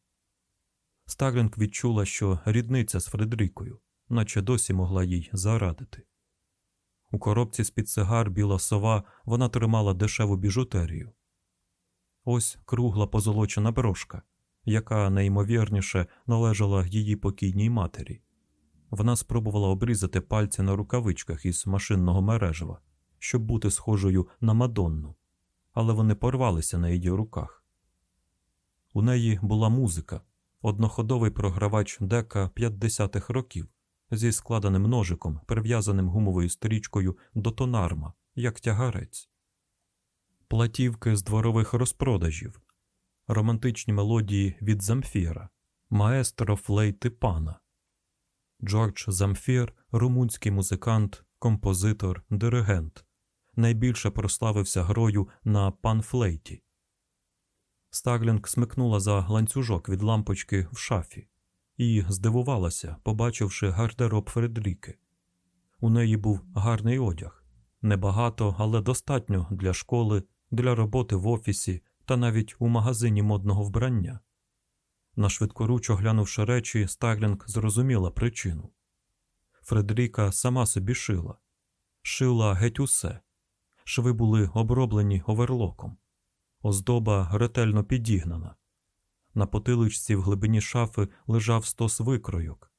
Старлінг відчула, що рідниця з Фредерікою, наче досі могла їй зарадити. У коробці з під сигар біла сова вона тримала дешеву біжутерію. Ось кругла позолочена брошка, яка найімовірніше належала її покійній матері. Вона спробувала обрізати пальці на рукавичках із машинного мережева, щоб бути схожою на Мадонну, але вони порвалися на її руках. У неї була музика, одноходовий програвач дека 50-х років зі складеним ножиком, прив'язаним гумовою стрічкою до тонарма, як тягарець, платівки з дворових розпродажів, романтичні мелодії від Замфіра, маестро флейти пана. Джордж Замфір, румунський музикант, композитор, диригент, найбільше прославився грою на панфлейті. Старлінг смикнула за ланцюжок від лампочки в шафі і здивувалася, побачивши гардероб Фредріки. У неї був гарний одяг небагато, але достатньо для школи, для роботи в офісі та навіть у магазині модного вбрання. Нашвидкоруч оглянувши речі, Старлінг зрозуміла причину. Фредріка сама собі шила, шила геть усе. Шви були оброблені оверлоком, оздоба ретельно підігнана. На потиличці в глибині шафи лежав стос викройок.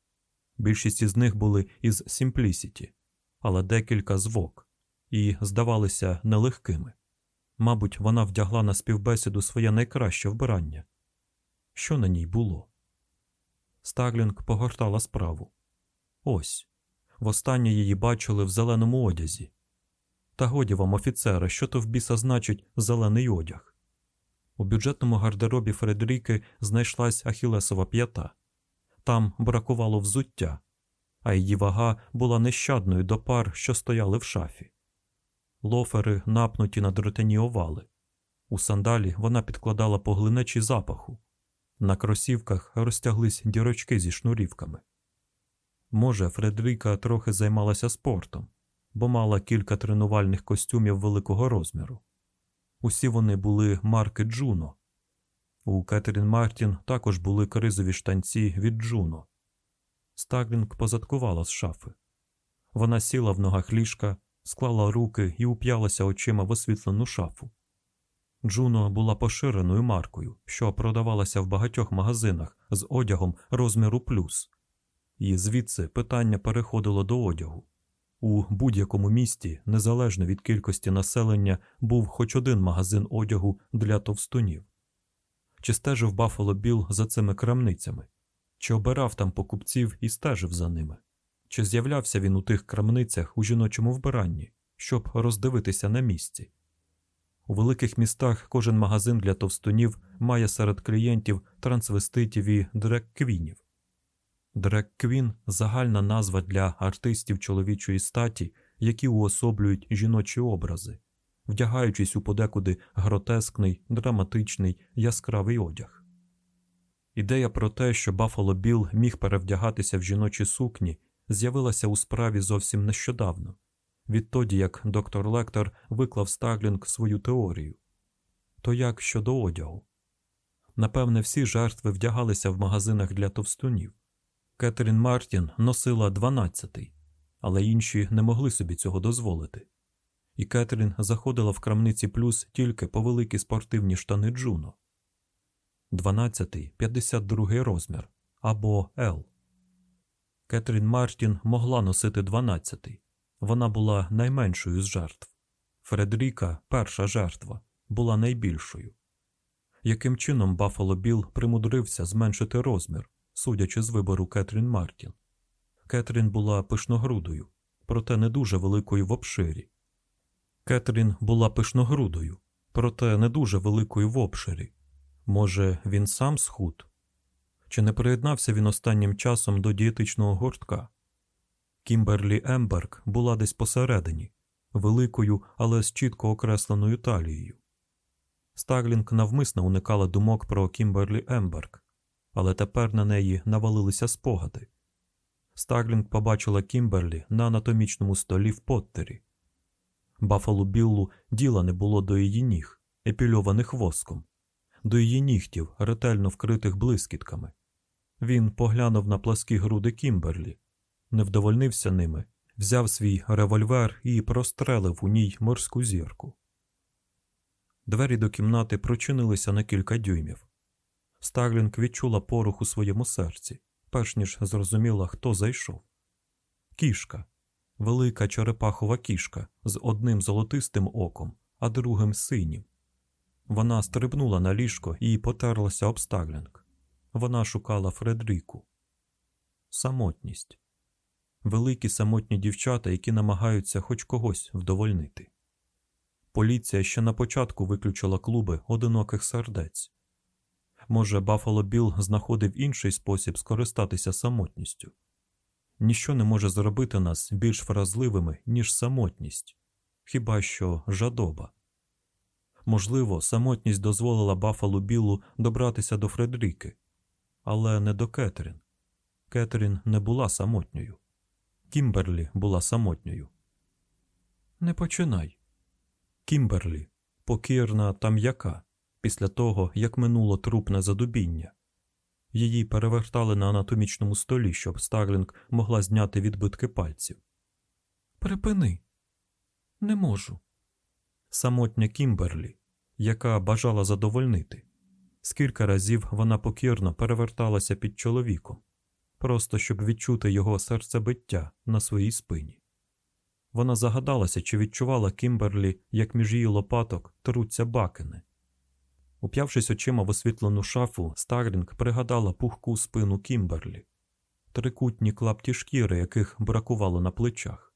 Більшість із них були із Simplicity, але декілька з Vogue, і здавалися нелегкими. Мабуть, вона вдягла на співбесіду своє найкраще вбирання. Що на ній було? Старлінг погортала справу. Ось востаннє її бачили в зеленому одязі. Та годі вам, офіцера, що то в біса значить зелений одяг. У бюджетному гардеробі Фредеріки знайшлась ахілесова п'ята. Там бракувало взуття, а її вага була нещадною до пар, що стояли в шафі. Лофери напнуті на дротяні овали. У сандалі вона підкладала поглинечі запаху. На кросівках розтяглись дірочки зі шнурівками. Може, Фредеріка трохи займалася спортом, бо мала кілька тренувальних костюмів великого розміру. Усі вони були марки Джуно. У Кетерін Мартін також були кризові штанці від Джуно. Стаглінг позадкувала з шафи. Вона сіла в ногах ліжка, склала руки і уп'ялася очима в освітлену шафу. Джуно була поширеною маркою, що продавалася в багатьох магазинах з одягом розміру плюс. І звідси питання переходило до одягу. У будь-якому місті, незалежно від кількості населення, був хоч один магазин одягу для товстунів. Чи стежив Баффало Біл за цими крамницями, чи обирав там покупців і стежив за ними, чи з'являвся він у тих крамницях у жіночому вбиранні, щоб роздивитися на місці. У великих містах кожен магазин для товстунів має серед клієнтів трансвеститів і дрек-квінів. Дрек-квін – загальна назва для артистів чоловічої статі, які уособлюють жіночі образи, вдягаючись у подекуди гротескний, драматичний, яскравий одяг. Ідея про те, що Баффало Білл міг перевдягатися в жіночі сукні, з'явилася у справі зовсім нещодавно, відтоді як доктор Лектор виклав Стаглінг свою теорію. То як щодо одягу? Напевне, всі жертви вдягалися в магазинах для товстунів. Кетерін Мартін носила дванадцятий, але інші не могли собі цього дозволити. І Кетерін заходила в крамниці плюс тільки по великі спортивні штани Джуно. Дванадцятий – 52 розмір або Л. Кетрін Мартін могла носити дванадцятий. Вона була найменшою з жертв. Фредеріка, перша жертва, була найбільшою. Яким чином Баффало Білл примудрився зменшити розмір, судячи з вибору Кетрін Мартін? Кетрін була пишногрудою, проте не дуже великою в обширі. Кетрін була пишногрудою, проте не дуже великою в обширі. Може, він сам схуд? Чи не приєднався він останнім часом до дієтичного гуртка? Кімберлі Емберг була десь посередині, великою, але з чітко окресленою талією. Старлінг навмисно уникала думок про Кімберлі Емберг, але тепер на неї навалилися спогади. Старлінг побачила Кімберлі на анатомічному столі в Поттері. Баффало Біллу діла не було до її ніг, епільованих воском, до її нігтів, ретельно вкритих блискітками. Він поглянув на пласкі груди Кімберлі, не вдовольнився ними, взяв свій револьвер і прострелив у ній морську зірку. Двері до кімнати прочинилися на кілька дюймів. Старлінг відчула порух у своєму серці, перш ніж зрозуміла, хто зайшов. Кішка, велика черепахова кішка з одним золотистим оком, а другим синім. Вона стрибнула на ліжко і потерлася об Старлінг. Вона шукала Фредріку. Самотність. Великі самотні дівчата, які намагаються хоч когось вдовольнити. Поліція ще на початку виключила клуби одиноких сердець. Може, Баффало Білл знаходив інший спосіб скористатися самотністю. Ніщо не може зробити нас більш вразливими, ніж самотність, хіба що жадоба. Можливо, самотність дозволила Баффало Біллу добратися до Фредріки, але не до Кетрін. Кетрін не була самотньою. Кімберлі була самотньою. Не починай. Кімберлі, покірна та м'яка, після того, як минуло трупне задубіння. Її перевертали на анатомічному столі, щоб Старлінг могла зняти відбитки пальців. Припини, не можу. Самотня Кімберлі, яка бажала задовольнити. Скільки разів вона покірно переверталася під чоловіком, просто щоб відчути його серцебиття на своїй спині. Вона загадалася, чи відчувала Кімберлі, як між її лопаток труться бакени. Уп'явшись очима в освітлену шафу, Старлінг пригадала пухку спину Кімберлі, трикутні клапті шкіри, яких бракувало на плечах.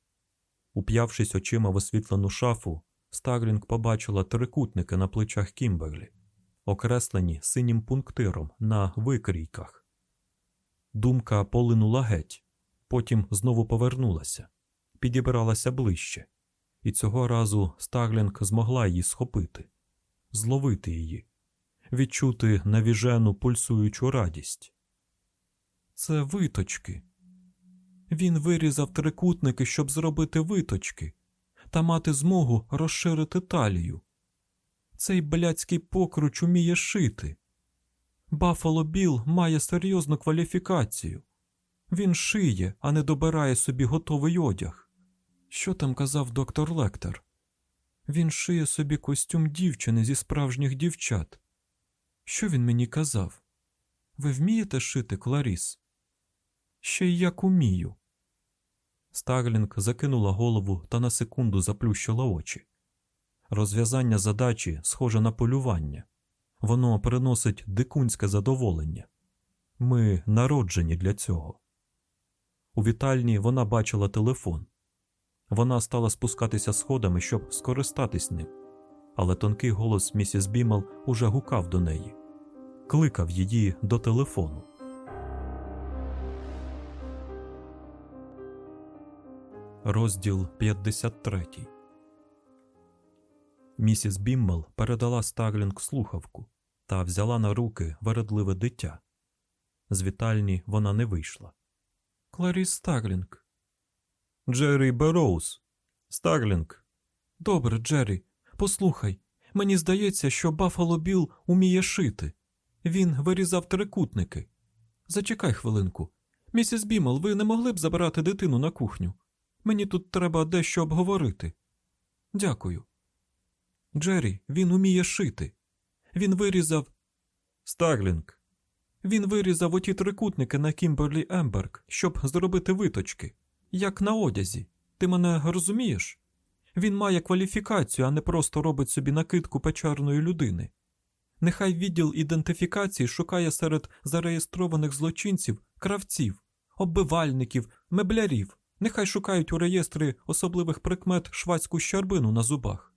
Уп'явшись очима в освітлену шафу, Старлінг побачила трикутники на плечах Кімберлі, окреслені синім пунктиром на викрійках. Думка полинула геть, потім знову повернулася, підібралася ближче, і цього разу Старлінг змогла її схопити, зловити її, відчути навіжену пульсуючу радість. Це виточки. Він вирізав трикутники, щоб зробити виточки та мати змогу розширити талію. Цей блядський покруч уміє шити. Баффало Біл має серйозну кваліфікацію. Він шиє, а не добирає собі готовий одяг. Що там казав доктор Лектор? Він шиє собі костюм дівчини зі справжніх дівчат. Що він мені казав? Ви вмієте шити, Кларіс? Ще й як умію. Старлінг закинула голову та на секунду заплющила очі. Розв'язання задачі схоже на полювання. Воно приносить дикунське задоволення. Ми народжені для цього. У вітальні вона бачила телефон. Вона стала спускатися сходами, щоб скористатись ним, але тонкий голос місіс Біммел уже гукав до неї, кликав її до телефону. Розділ 53 Місіс Біммел передала Старлінг слухавку та взяла на руки вередливе дитя. З вітальні вона не вийшла. Кларіс Старлінг. Джері Бероуз. Старлінг. Добре, Джері. Послухай. Мені здається, що Баффало Біл уміє шити. Він вирізав трикутники. Зачекай хвилинку. Місіс Біммел, ви не могли б забрати дитину на кухню? Мені тут треба дещо обговорити. Дякую. Джері, він уміє шити. Він вирізав. Старлінг. Він вирізав оті трикутники на Кімберлі Емберг, щоб зробити виточки, як на одязі. Ти мене розумієш? Він має кваліфікацію, а не просто робить собі накидку печерної людини. Нехай відділ ідентифікації шукає серед зареєстрованих злочинців кравців, оббивальників, меблярів. Нехай шукають у реєстрі особливих прикмет швадську щарбину на зубах.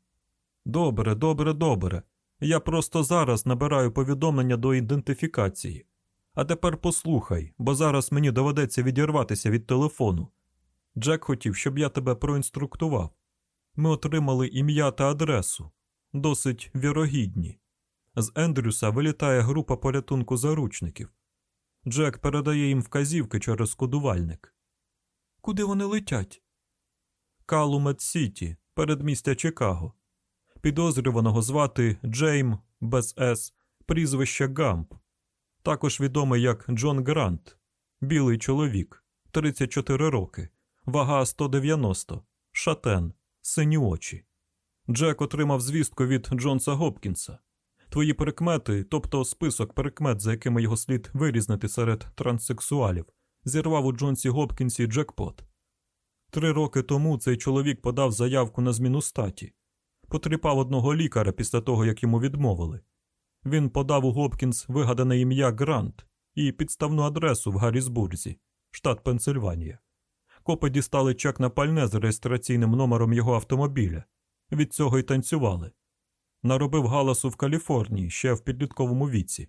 Добре, добре, добре. Я просто зараз набираю повідомлення до ідентифікації. А тепер послухай, бо зараз мені доведеться відірватися від телефону. Джек хотів, щоб я тебе проінструктував. Ми отримали ім'я та адресу, досить вірогідні. З Ендрюса вилітає група порятунку заручників. Джек передає їм вказівки через кодувальник. Куди вони летять? Калумет Сіті, передмістя Чикаго. Підозрюваного звати Джейм без С, прізвище Гамп, також відомий як Джон Грант, білий чоловік, 34 роки, вага 190, шатен, сині очі. Джек отримав звістку від Джонса Гопкінса. Твої прикмети, тобто список прикмет, за якими його слід вирізнити серед транссексуалів, зірвав у Джонсі Гопкінсі джекпот. Три роки тому цей чоловік подав заявку на зміну статі, потріпав одного лікаря після того, як йому відмовили. Він подав у Гопкінс вигадане ім'я Грант і підставну адресу в Гаррісбурзі, штат Пенсильванія. Копи дістали чек на пальне з реєстраційним номером його автомобіля. Від цього й танцювали. Наробив галасу в Каліфорнії ще в підлітковому віці.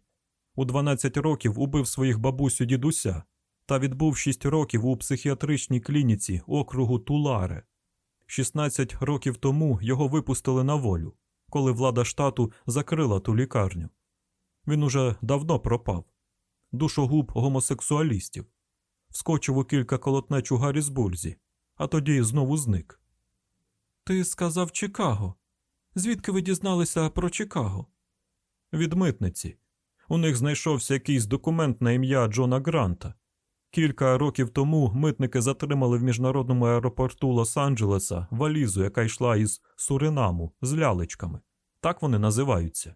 У 12 років убив своїх бабусю дідуся та відбув 6 років у психіатричній клініці округу Туларе. 16 років тому його випустили на волю, коли влада штату закрила ту лікарню. Він уже давно пропав. Душогуб гомосексуалістів. Вскочив у кілька колотнеч у Гаррісбурзі, а тоді знову зник. Ти сказав Чикаго. Звідки ви дізналися про Чикаго? Від митниці. У них знайшовся якийсь документ на ім'я Джона Гранта. Кілька років тому митники затримали в міжнародному аеропорту Лос-Анджелеса валізу, яка йшла із Суринаму з лялечками. Так вони називаються.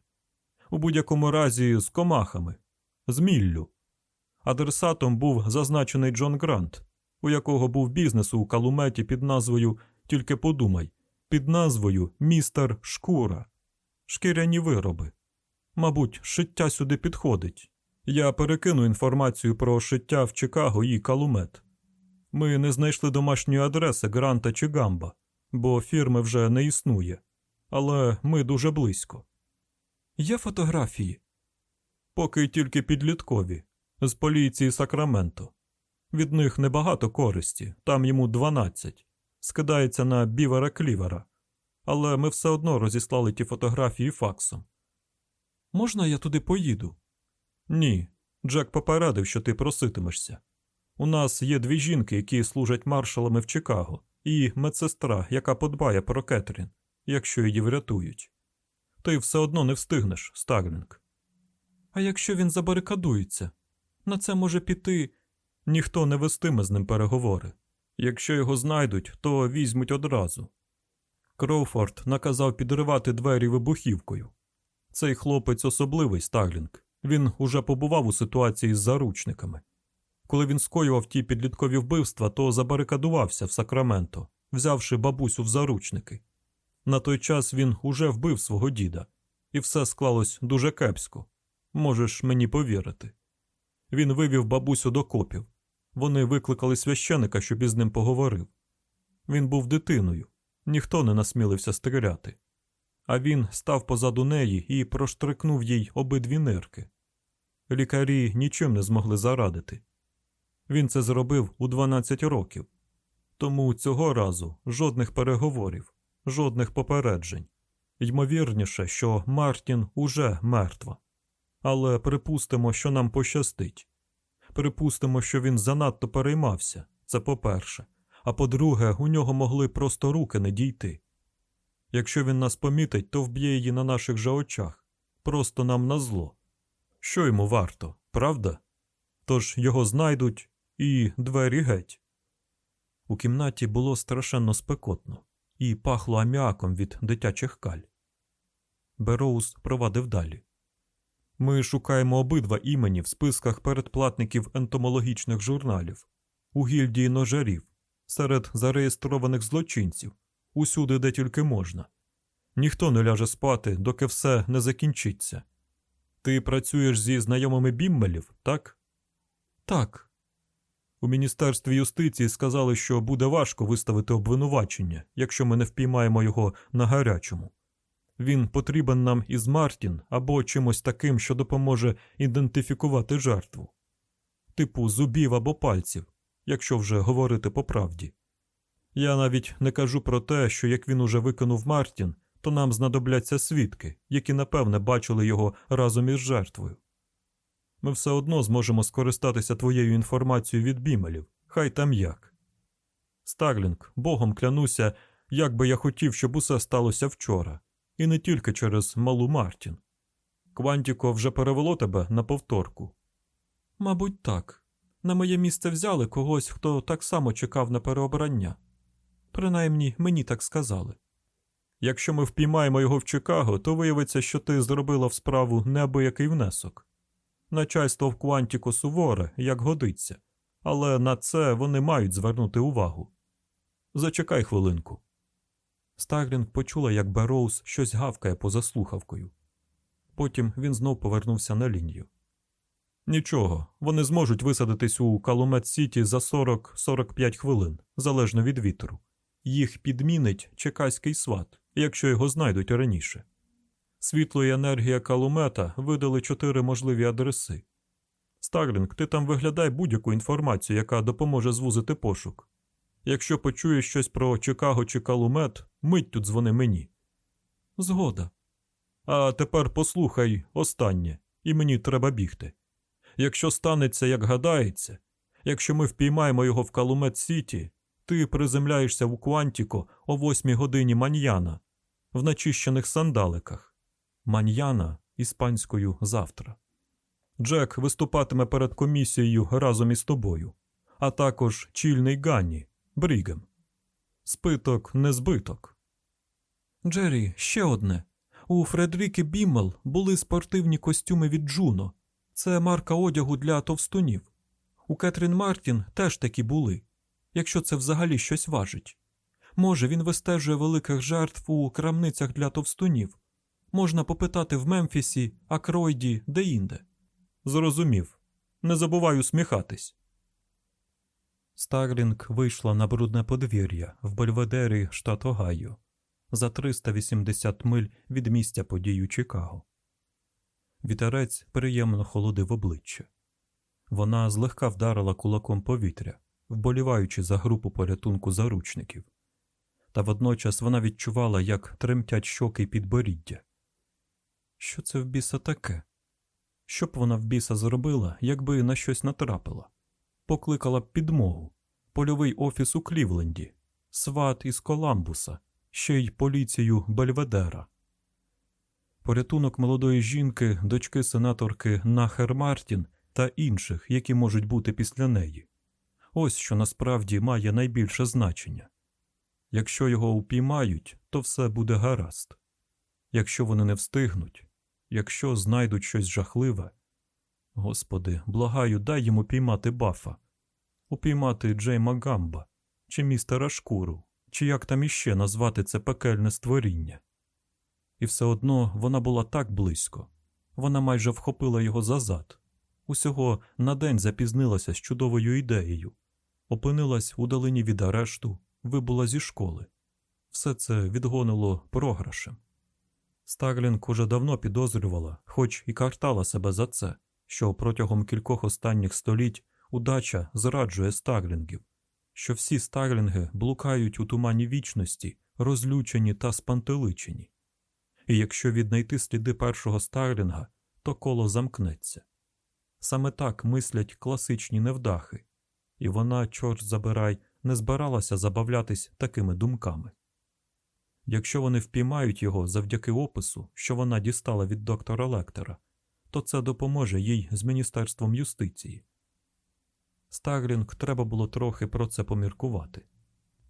У будь-якому разі з комахами, з міллю. Адресатом був зазначений Джон Грант, у якого був бізнес у калуметі під назвою Тільки подумай, під назвою Містер Шкура. Шкіряні вироби. Мабуть, шиття сюди підходить. Я перекину інформацію про шиття в Чикаго і Калумет. Ми не знайшли домашньої адреси Гранта чи Гамба, бо фірми вже не існує. Але ми дуже близько. Є фотографії? Поки тільки підліткові, з поліції Сакраменто. Від них небагато користі, там йому 12. Скидається на бівера клівера. Але ми все одно розіслали ті фотографії факсом. Можна я туди поїду? Ні. Джек попередив, що ти проситимешся. У нас є дві жінки, які служать маршалами в Чикаго, і медсестра, яка подбає про Кетрін, якщо її врятують. Ти все одно не встигнеш, Старлінг. А якщо він забарикадується? На це може піти. Ніхто не вестиме з ним переговори. Якщо його знайдуть, то візьмуть одразу. Кроуфорд наказав підривати двері вибухівкою. Цей хлопець особливий Старлінг. Він уже побував у ситуації з заручниками. Коли він скоював ті підліткові вбивства, то забарикадувався в Сакраменто, взявши бабусю в заручники. На той час він уже вбив свого діда, і все склалось дуже кепсько. Можеш мені повірити. Він вивів бабусю до копів. Вони викликали священика, щоб із ним поговорив. Він був дитиною, ніхто не насмілився стріляти. А він став позаду неї і проштрикнув їй обидві нирки. Лікарі нічим не змогли зарадити. Він це зробив у 12 років. Тому цього разу жодних переговорів, жодних попереджень. Ймовірніше, що Мартін уже мертва. Але припустимо, що нам пощастить. Припустимо, що він занадто переймався, це по-перше, а по-друге, у нього могли просто руки не дійти. Якщо він нас помітить, то вб'є її на наших же очах, просто нам на зло. Що йому варто, правда? Тож його знайдуть і двері геть. У кімнаті було страшенно спекотно і пахло аміаком від дитячих каль. Бероуз провадив далі. Ми шукаємо обидва імені в списках передплатників ентомологічних журналів, у гільдії ножарів, серед зареєстрованих злочинців, усюди, де тільки можна. Ніхто не ляже спати, доки все не закінчиться. Ти працюєш зі знайомими біммелів, так? Так. У Міністерстві юстиції сказали, що буде важко виставити обвинувачення, якщо ми не впіймаємо його на гарячому. Він потрібен нам із Мартін або чимось таким, що допоможе ідентифікувати жертву, типу зубів або пальців, якщо вже говорити по правді. Я навіть не кажу про те, що як він уже викинув Мартін, то нам знадобляться свідки, які напевне бачили його разом із жертвою. Ми все одно зможемо скористатися твоєю інформацією від Біммелів, хай там як. Старлінг, богом клянуся, як би я хотів, щоб усе сталося вчора, і не тільки через малу Мартін. Квантіко вже перевело тебе на повторку. Мабуть, так. На моє місце взяли когось, хто так само чекав на переобрання. Принаймні, мені так сказали. Якщо ми впіймаємо його в Чикаго, то виявиться, що ти зробила в справу неабиякий внесок. Начальство в Квантіко суворе, як годиться, але на це вони мають звернути увагу. Зачекай хвилинку. Старлінг почула, як Бероуз щось гавкає поза слухавкою. Потім він знов повернувся на лінію. Нічого, вони зможуть висадитись у Калумет Сіті за 40-45 хвилин, залежно від вітру. Їх підмінить чиказький SWAT, якщо його знайдуть раніше. Світло і енергія Калумета видали чотири можливі адреси. Старлінг, ти там виглядай будь-яку інформацію, яка допоможе звузити пошук. Якщо щось про Чикаго чи Калумет, миттю дзвони мені. Згода. А тепер послухай останнє, і мені треба бігти. Якщо станеться, як гадається, якщо ми впіймаємо його в Калумет Сіті, ти приземляєшся в Куантіко о восьмій годині mañana в начищених сандаликах. Маньяна іспанською завтра. Джек виступатиме перед комісією разом із тобою, а також чільний Ганні, Брігем. Спиток не збиток. Джері, ще одне. У Фредріки Біммел були спортивні костюми від Джуно. Це марка одягу для товстунів. У Кетрін Мартін теж такі були, якщо це взагалі щось важить. Може, він вистежує великих жертв у крамницях для товстунів. Можна попитати в Мемфісі, Акройді, де інде. Зрозумів. Не забувай усміхатись. Старлінг вийшла на брудне подвір'я в Бельведері, штат Огайо, за 380 миль від місця подій у Чикаго. Вітерець приємно холодив обличчя. Вона злегка вдарила кулаком повітря, вболіваючи за групу порятунку заручників. Та водночас вона відчувала, як тремтять щоки й підборіддя. Що це в біса таке? Що б вона в біса зробила, якби на щось натрапила? Покликала б підмогу, польовий офіс у Клівленді, сват із Коламбуса, ще й поліцію Бельведера. Порятунок молодої жінки, дочки сенаторки Нахер Мартін та інших, які можуть бути після неї. Ось що насправді має найбільше значення. Якщо його упіймають, то все буде гаразд. Якщо вони не встигнуть, якщо знайдуть щось жахливе. Господи, благаю, дай йому піймати бафа, упіймати Джейма Гамба, чи містера Шкуру, чи як там іще назвати це пекельне створіння. І все одно вона була так близько, вона майже вхопила його за зад. Усього на день запізнилася з чудовою ідеєю, опинилась у далині від арешту, вибула зі школи. Все це відгонило програшем. Старлінг уже давно підозрювала, хоч і картала себе за це, що протягом кількох останніх століть удача зраджує старлінгів, що всі старлінги блукають у тумані вічності, розлючені та спантеличені. І якщо віднайти сліди першого старлінга, то коло замкнеться. Саме так мислять класичні невдахи, і вона, чорт забирай, не збиралася забавлятись такими думками. Якщо вони впіймають його завдяки опису, що вона дістала від доктора Лектора, то це допоможе їй з Міністерством юстиції. Старлінг треба було трохи про це поміркувати.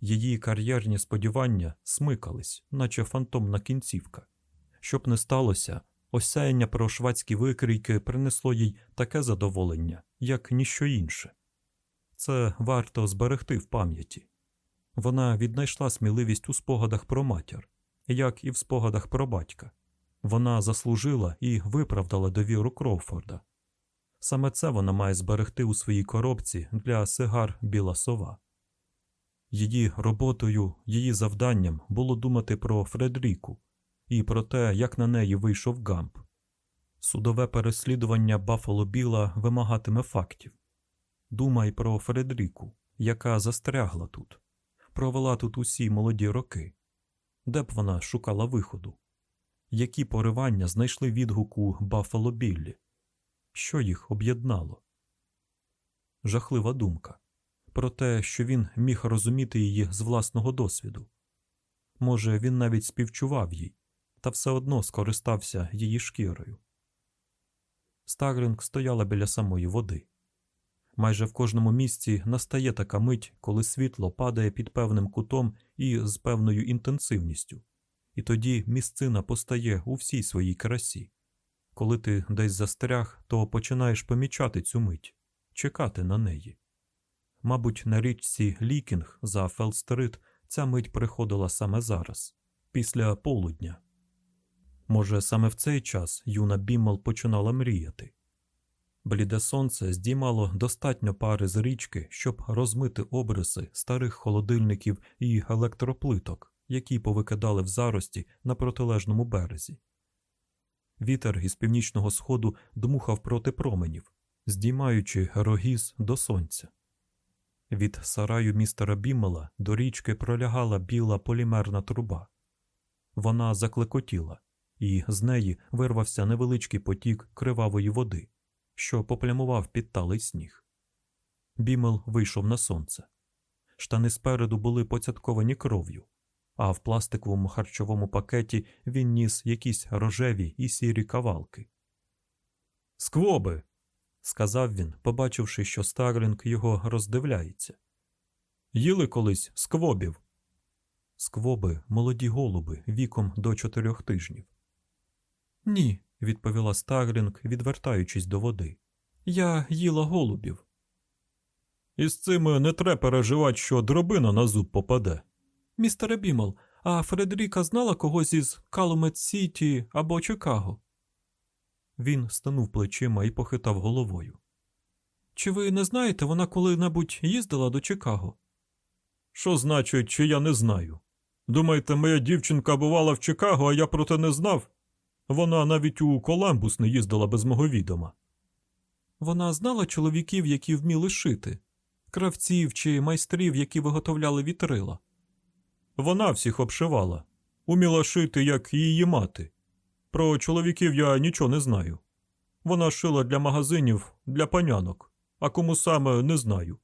Її кар'єрні сподівання смикались, наче фантомна кінцівка. Щоб не сталося, осяяння про швадські викрійки принесло їй таке задоволення, як ніщо інше. Це варто зберегти в пам'яті. Вона віднайшла сміливість у спогадах про матір, як і в спогадах про батька. Вона заслужила і виправдала довіру Кроуфорда. Саме це вона має зберегти у своїй коробці для сигар Біла сова. Її роботою, її завданням було думати про Фредріку і про те, як на неї вийшов Гамп. Судове переслідування Баффало Біла вимагатиме фактів. Думай про Фредріку, яка застрягла тут, провела тут усі молоді роки, де б вона шукала виходу, які поривання знайшли відгук у Баффало Біллі, що їх об'єднало. Жахлива думка про те, що він міг розуміти її з власного досвіду. Може, він навіть співчував їй, та все одно скористався її шкірою. Старлінг стояла біля самої води. Майже в кожному місці настає така мить, коли світло падає під певним кутом і з певною інтенсивністю, і тоді місцина постає у всій своїй красі. Коли ти десь застряг, то починаєш помічати цю мить, чекати на неї. Мабуть, на річці Лікінг за Фелл-стріт ця мить приходила саме зараз, після полудня. Може, саме в цей час юна Біммел починала мріяти. Бліде сонце здіймало достатньо пари з річки, щоб розмити обриси старих холодильників і електроплиток, які повикидали в зарості на протилежному березі. Вітер із північного сходу дмухав проти променів, здіймаючи рогіз до сонця. Від сараю містера Біммела до річки пролягала біла полімерна труба. Вона заклекотіла, і з неї вирвався невеличкий потік кривавої води що поплямував підталий сніг. Біммел вийшов на сонце. Штани спереду були поцятковані кров'ю, а в пластиковому харчовому пакеті він ніс якісь рожеві і сірі кавалки. Сквоби. сказав він, побачивши, що Старлінг його роздивляється. Їли колись сквобів. Сквоби молоді голуби віком до чотирьох тижнів. Ні, відповіла Старлінг, відвертаючись до води. Я їла голубів. Із цим не треба переживати, що дробина на зуб попаде. Містере Біммел, а Фредеріка знала когось із Калумет Сіті або Чикаго? Він стенув плечима і похитав головою. Чи ви не знаєте, вона коли-небудь їздила до Чикаго? Що значить, чи я не знаю? Думаєте, моя дівчинка бувала в Чикаго, а я про те не знав? Вона навіть у Коламбус не їздила без мого відома. Вона знала чоловіків, які вміли шити, кравців чи майстрів, які виготовляли вітрила. Вона всіх обшивала, уміла шити, як її мати. Про чоловіків я нічого не знаю. Вона шила для магазинів, для панянок, а кому саме не знаю.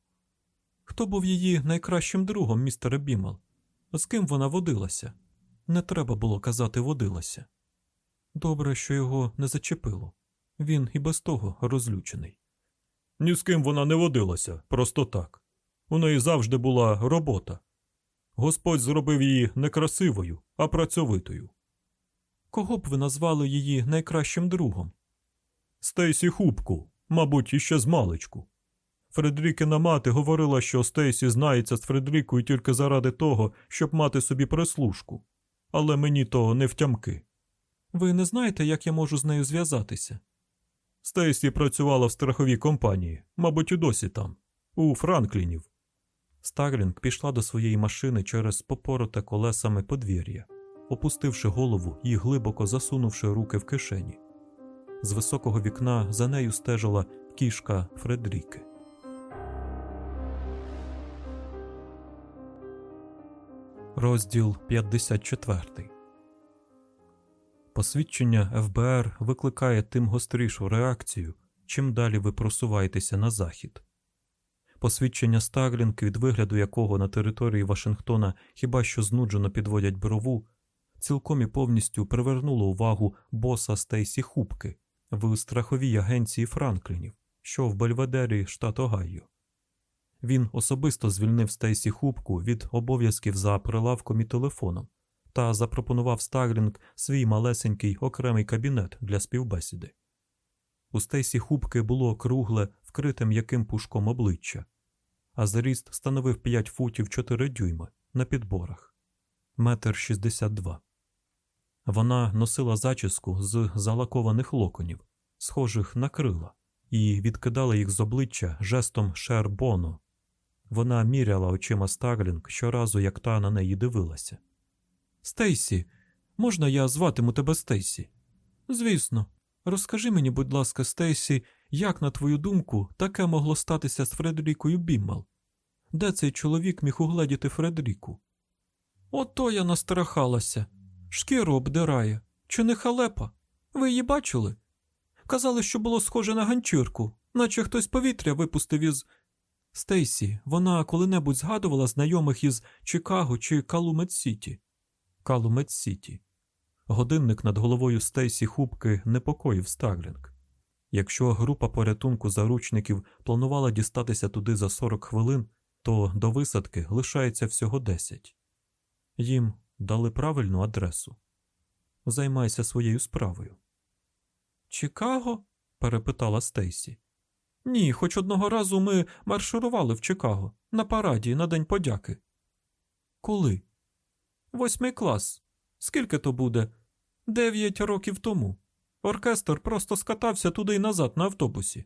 Хто був її найкращим другом, містере Бімал? З ким вона водилася? Не треба було казати водилася. Добре, що його не зачепило. Він і без того розлючений. Ні з ким вона не водилася, просто так. У неї завжди була робота. Господь зробив її не красивою, а працьовитою. Кого б ви назвали її найкращим другом? Стейсі Хубку, мабуть, іще з маличку. Фредрікина мати говорила, що Стейсі знається з Фредрікою тільки заради того, щоб мати собі прислужку. Але мені то не втямки. Ви не знаєте, як я можу з нею зв'язатися? Стейсі працювала в страховій компанії, мабуть, і досі там, у Франклінів. Старлінг пішла до своєї машини через попороте колесами подвір'я, опустивши голову і глибоко засунувши руки в кишені. З високого вікна за нею стежила кішка Фредріки. Розділ 54 Посвідчення ФБР викликає тим гострішу реакцію, чим далі ви просуваєтеся на захід. Посвідчення Старлінг, від вигляду якого на території Вашингтона хіба що знуджено підводять брову, цілком і повністю привернуло увагу боса Стейсі Хубки в страховій агенції Франклінів, що в Бельведері, штат Огайо. Він особисто звільнив Стейсі Хубку від обов'язків за прилавком і телефоном та запропонував Старлінг свій малесенький окремий кабінет для співбесіди. У Стейсі Хубки було кругле, вкрите м'яким пушком обличчя, а зріст становив 5 футів 4 дюйми на підборах метр шістдесят два. Вона носила зачіску з залакованих локонів, схожих на крила, і відкидала їх з обличчя жестом Шер Боно. Вона міряла очима Старлінг щоразу, як та на неї дивилася. Стейсі, можна я зватиму тебе Стейсі? Звісно, розкажи мені, будь ласка, Стейсі, як, на твою думку, таке могло статися з Фредерікою Біммел? Де цей чоловік міг угледіти Фредеріку? Ото я настрахалася. Шкіру обдирає. Чи не халепа? Ви її бачили? Казали, що було схоже на ганчірку, наче хтось повітря випустив із. Стейсі, вона коли-небудь згадувала знайомих із Чикаго чи Калумет-Сіті. Калумет-Сіті. Годинник над головою Стейсі Хубки непокоїв Старлінг. Якщо група порятунку заручників планувала дістатися туди за 40 хвилин, то до висадки лишається всього 10. Їм дали правильну адресу. Займайся своєю справою. Чикаго? перепитала Стейсі. Ні, хоч одного разу ми марширували в Чикаго на параді на День подяки. Коли? Восьмий клас. Скільки то буде? Дев'ять років тому. Оркестр просто скатався туди й назад на автобусі.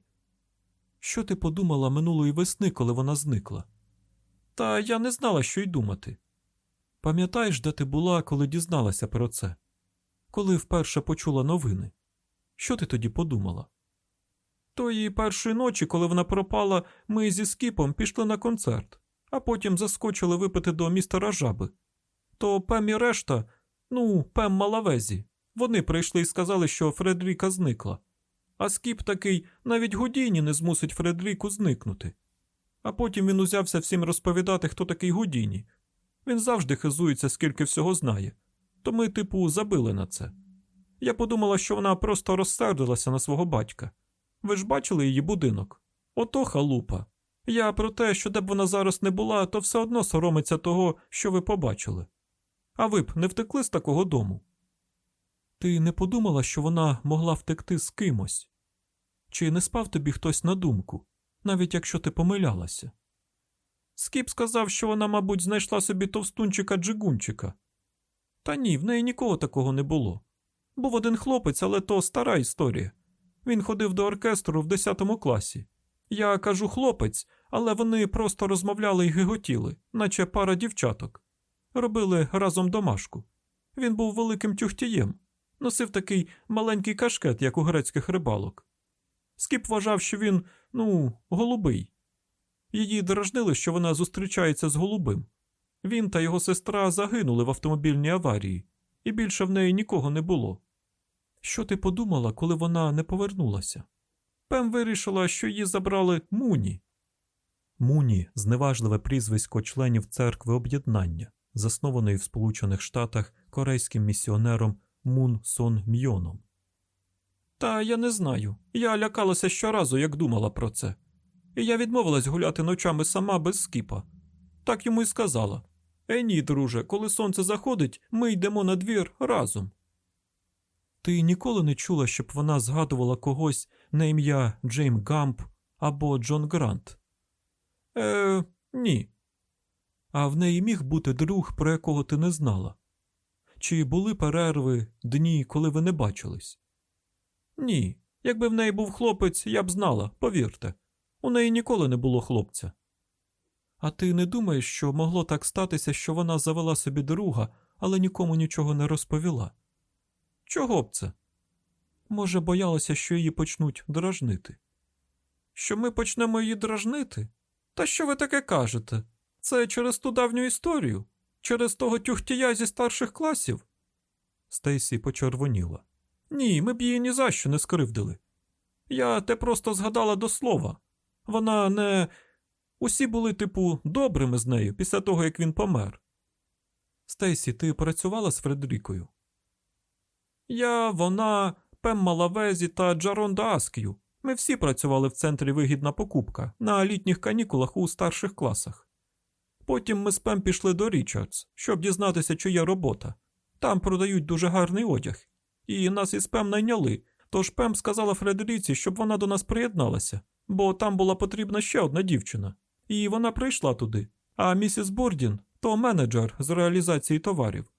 Що ти подумала минулої весни, коли вона зникла? Та я не знала, що й думати. Пам'ятаєш, де ти була, коли дізналася про це? Коли вперше почула новини? Що ти тоді подумала? Тої першої ночі, коли вона пропала, ми зі скіпом пішли на концерт, а потім заскочили випити до містера жаби. То Пем і решта, ну, Пем Малавезі, вони прийшли і сказали, що Фредріка зникла. А скіп такий навіть Гудіні не змусить Фредріку зникнути. А потім він узявся всім розповідати, хто такий Гудіні. Він завжди хизується, скільки всього знає. То ми, типу, забили на це. Я подумала, що вона просто розсердилася на свого батька. Ви ж бачили її будинок? Ото халупа. Я про те, що де б вона зараз не була, то все одно соромиться того, що ви побачили. А ви б не втекли з такого дому? Ти не подумала, що вона могла втекти з кимось? Чи не спав тобі хтось на думку, навіть якщо ти помилялася? Скіп сказав, що вона, мабуть, знайшла собі товстунчика джигунчика. Та ні, в неї нікого такого не було. Був один хлопець, але то стара історія. Він ходив до оркестру в 10 класі. Я кажу хлопець, але вони просто розмовляли й гиготіли, наче пара дівчаток. Робили разом домашку. Він був великим тюхтієм. Носив такий маленький кашкет, як у грецьких рибалок. Скіп вважав, що він, ну, голубий. Її дражнили, що вона зустрічається з голубим. Він та його сестра загинули в автомобільній аварії, і більше в неї нікого не було. Що ти подумала, коли вона не повернулася? Пем вирішила, що її забрали Муні. Муні зневажливе прізвисько членів церкви об'єднання, заснованої в Сполучених Штатах корейським місіонером Мун Сон Мйоном. Та я не знаю. Я лякалася щоразу, як думала про це. І я відмовилась гуляти ночами сама без скіпа. Так йому й сказала. Е, ні, друже, коли сонце заходить, ми йдемо на двір разом. Ти ніколи не чула, щоб вона згадувала когось на ім'я Джейм Гамп або Джон Грант? Е, ні. А в неї міг бути друг, про якого ти не знала? Чи були перерви, дні, коли ви не бачились? Ні. Якби в неї був хлопець, я б знала, повірте. У неї ніколи не було хлопця. А ти не думаєш, що могло так статися, що вона завела собі друга, але нікому нічого не розповіла? Чого б це? Може, боялася, що її почнуть дражнити? Що ми почнемо її дражнити? Та що ви таке кажете? Це через ту давню історію? Через того тюхтія зі старших класів? Стейсі почервоніла. Ні, ми б її ні за що не скривдили. Я те просто згадала до слова. Вона не. Усі були, типу, добрими з нею після того, як він помер. Стейсі, ти працювала з Фредерікою? Я, вона, Пем Малавезі та Джарон Даск'ю. Ми всі працювали в центрі вигідна покупка на літніх канікулах у старших класах. Потім ми з Пем пішли до Річардс, щоб дізнатися, чия робота. Там продають дуже гарний одяг. І нас із Пем найняли, тож Пем сказала Фредеріці, щоб вона до нас приєдналася, бо там була потрібна ще одна дівчина. І вона прийшла туди. А місіс Бордін то менеджер з реалізації товарів.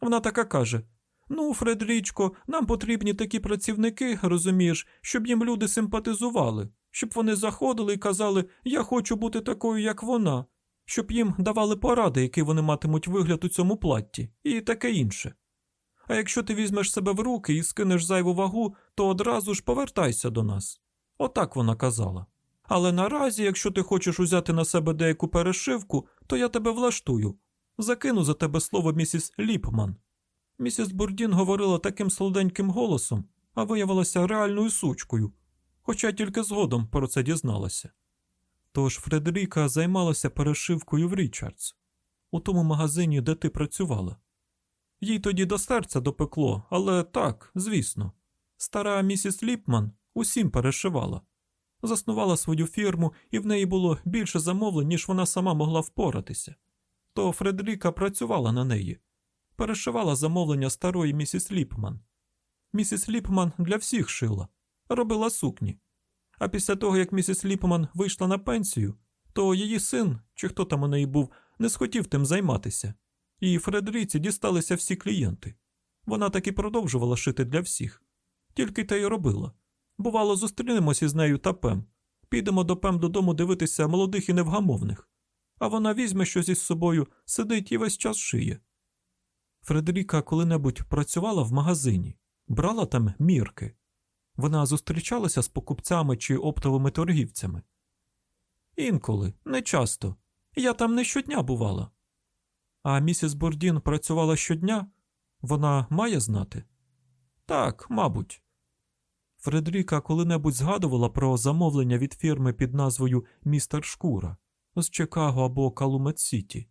Вона така каже: Ну, Фредерічко, нам потрібні такі працівники, розумієш, щоб їм люди симпатизували, щоб вони заходили і казали, я хочу бути такою, як вона, щоб їм давали поради, який вони матимуть вигляд у цьому платті, і таке інше. А якщо ти візьмеш себе в руки і скинеш зайву вагу, то одразу ж повертайся до нас. Отак вона казала. Але наразі, якщо ти хочеш узяти на себе деяку перешивку, то я тебе влаштую. Закину за тебе слово місіс Ліпман. Місіс Бурдін говорила таким солоденьким голосом, а виявилася реальною сучкою, хоча тільки згодом про це дізналася. Тож Фредеріка займалася перешивкою в Річардс, у тому магазині, де ти працювала. Їй тоді до серця допекло, але так, звісно. Стара місіс Ліпман усім перешивала, заснувала свою фірму, і в неї було більше замовлень, ніж вона сама могла впоратися. То Фредеріка працювала на неї перешивала замовлення старої місіс Ліпман. Місіс Ліпман для всіх шила, робила сукні. А після того, як місіс Ліпман вийшла на пенсію, то її син, чи хто там у неї був, не схотів тим займатися, і Фредеріці дісталися всі клієнти. Вона так і продовжувала шити для всіх. Тільки те й робила. Бувало, зустрінемося із нею та Пем. Підемо до Пем додому дивитися молодих і невгамовних. А вона візьме щось із собою, сидить і весь час шиє. Фредеріка коли-небудь працювала в магазині, брала там мірки. Вона зустрічалася з покупцями чи оптовими торгівцями. Інколи, не часто. Я там не щодня бувала. А місіс Бордін працювала щодня? Вона має знати? Так, мабуть. Фредеріка коли-небудь згадувала про замовлення від фірми під назвою Містер Шкура з Чикаго або Калумет Сіті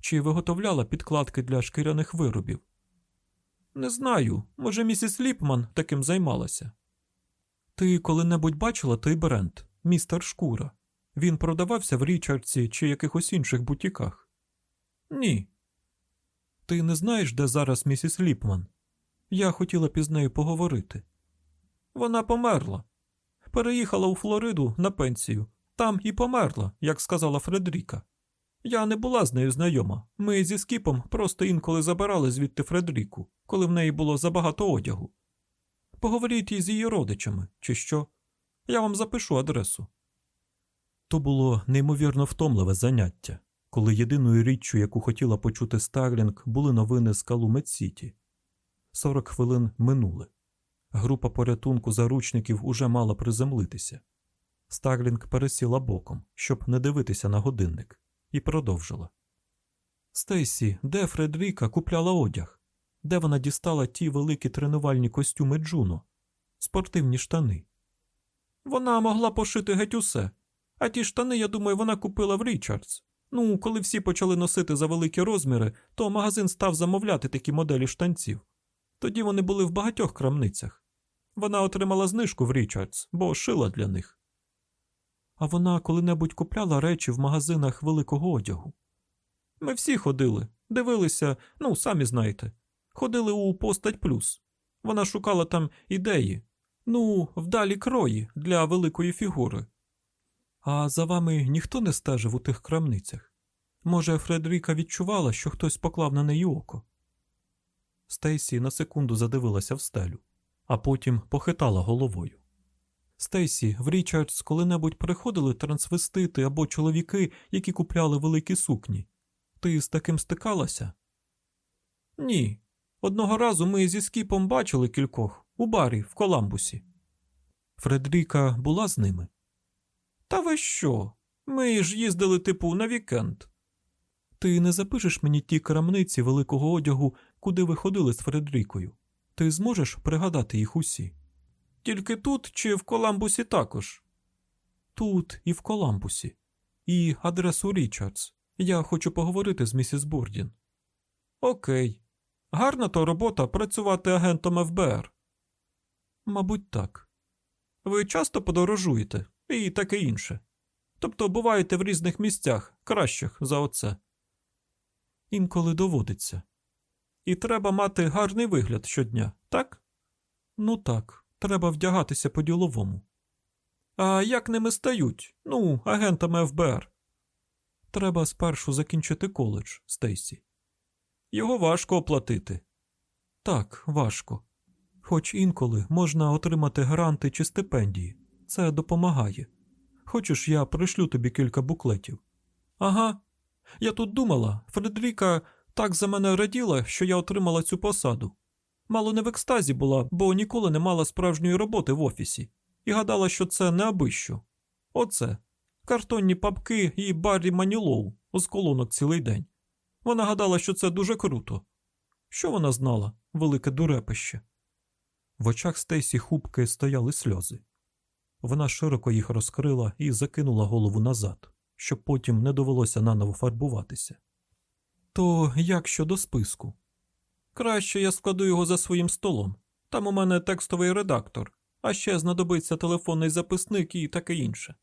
чи виготовляла підкладки для шкіряних виробів. Не знаю, може, місіс Ліпман таким займалася. Ти коли-небудь бачила той бренд, містер Шкура? Він продавався в Річардсі чи якихось інших бутіках? Ні. Ти не знаєш, де зараз місіс Ліпман? Я хотіла б із нею поговорити. Вона померла. Переїхала у Флориду на пенсію, там і померла, як сказала Фредеріка. Я не була з нею знайома. Ми зі скіпом просто інколи забирали звідти Фредеріку, коли в неї було забагато одягу. Поговоріть із її родичами, чи що? Я вам запишу адресу. То було неймовірно втомливе заняття, коли єдиною річчю, яку хотіла почути Старлінг, були новини з Калумет Сіті. Сорок хвилин минули. Група порятунку заручників уже мала приземлитися. Старлінг пересіла боком, щоб не дивитися на годинник, і продовжила. Стейсі, де Фредріка купляла одяг? Де вона дістала ті великі тренувальні костюми Джуно, спортивні штани? Вона могла пошити геть усе. А ті штани, я думаю, вона купила в Річардс. Ну, коли всі почали носити за великі розміри, то магазин став замовляти такі моделі штанців. Тоді вони були в багатьох крамницях. Вона отримала знижку в Річардс, бо шила для них. А вона коли-небудь купляла речі в магазинах великого одягу. Ми всі ходили, дивилися, ну, самі знаєте, ходили у постать плюс. Вона шукала там ідеї, ну, вдалі крої для великої фігури. А за вами ніхто не стежив у тих крамницях? Може, Фредеріка відчувала, що хтось поклав на неї око? Стейсі на секунду задивилася в стелю, а потім похитала головою. Стейсі, в Річардс коли-небудь приходили трансвестити або чоловіки, які купляли великі сукні. Ти з таким стикалася? Ні. Одного разу ми зі скіпом бачили кількох у барі в Коламбусі. Фредріка була з ними. Та ви що? Ми ж їздили типу на вікенд. Ти не запишеш мені ті крамниці великого одягу, куди ви ходили з Фредрікою. Ти зможеш пригадати їх усі? Тільки тут чи в Коламбусі також? Тут і в Коламбусі. І адресу Річардс. Я хочу поговорити з місіс Бурдін. Окей. Гарна то робота працювати агентом ФБР. Мабуть, так. Ви часто подорожуєте і таке інше. Тобто буваєте в різних місцях, кращих за оце. Інколи доводиться. І треба мати гарний вигляд щодня, так? Ну так, треба вдягатися по-діловому. А як ними стають? Ну, агентами ФБР. Треба спершу закінчити коледж, Стейсі. Його важко оплатити. Так, важко. Хоч інколи можна отримати гранти чи стипендії. Це допомагає. Хочеш, я пришлю тобі кілька буклетів? Ага. Я тут думала, Фредеріка так за мене раділа, що я отримала цю посаду. Мало не в екстазі була, бо ніколи не мала справжньої роботи в офісі, і гадала, що це не абищо. Оці картонні папки і Баррі Манілоу з колонок цілий день. Вона гадала, що це дуже круто. Що вона знала, велике дурепище? В очах Стейсі Хубки стояли сльози. Вона широко їх розкрила і закинула голову назад, щоб потім не довелося наново фарбуватися. То як щодо списку? Краще я складу його за своїм столом. Там у мене текстовий редактор, а ще знадобиться телефонний записник і таке інше.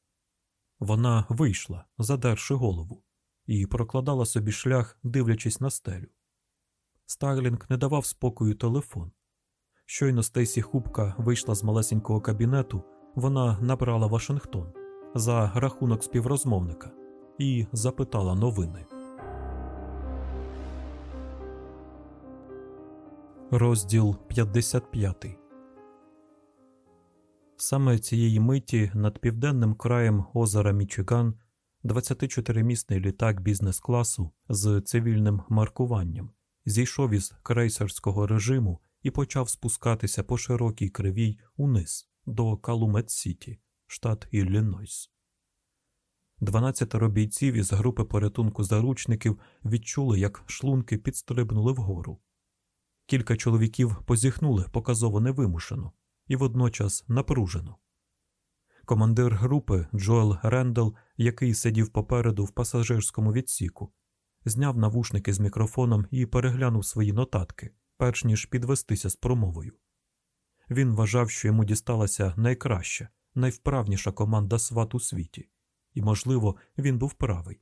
Вона вийшла, задерши голову, і прокладала собі шлях, дивлячись на стелю. Старлінг не давав спокою телефон. Щойно Стейсі Хубка вийшла з малесенького кабінету, вона набрала Вашингтон за рахунок співрозмовника і запитала новини. Розділ 55 Саме цієї миті над південним краєм озера Мічиган 24-місний літак бізнес-класу з цивільним маркуванням зійшов із крейсерського режиму і почав спускатися по широкій кривій униз до Калумет-Сіті, штат Іллінойс. Дванадцятеро бійців із групи порятунку заручників відчули, як шлунки підстрибнули вгору. Кілька чоловіків позіхнули показово невимушено і водночас напружено. Командир групи Джоел Рендел, який сидів попереду в пасажирському відсіку, зняв навушники з мікрофоном і переглянув свої нотатки, перш ніж підвестися з промовою. Він вважав, що йому дісталася найкраща, найвправніша команда сват у світі, і, можливо, він був правий.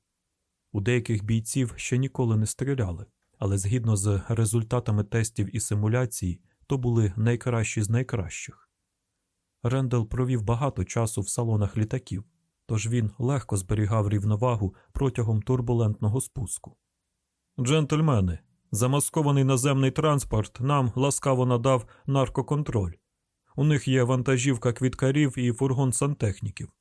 У деяких бійців ще ніколи не стріляли, але згідно з результатами тестів і симуляцій, то були найкращі з найкращих. Рендел провів багато часу в салонах літаків, тож він легко зберігав рівновагу протягом турбулентного спуску. Джентльмени, замаскований наземний транспорт нам ласкаво надав наркоконтроль. У них є вантажівка квіткарів і фургон сантехніків.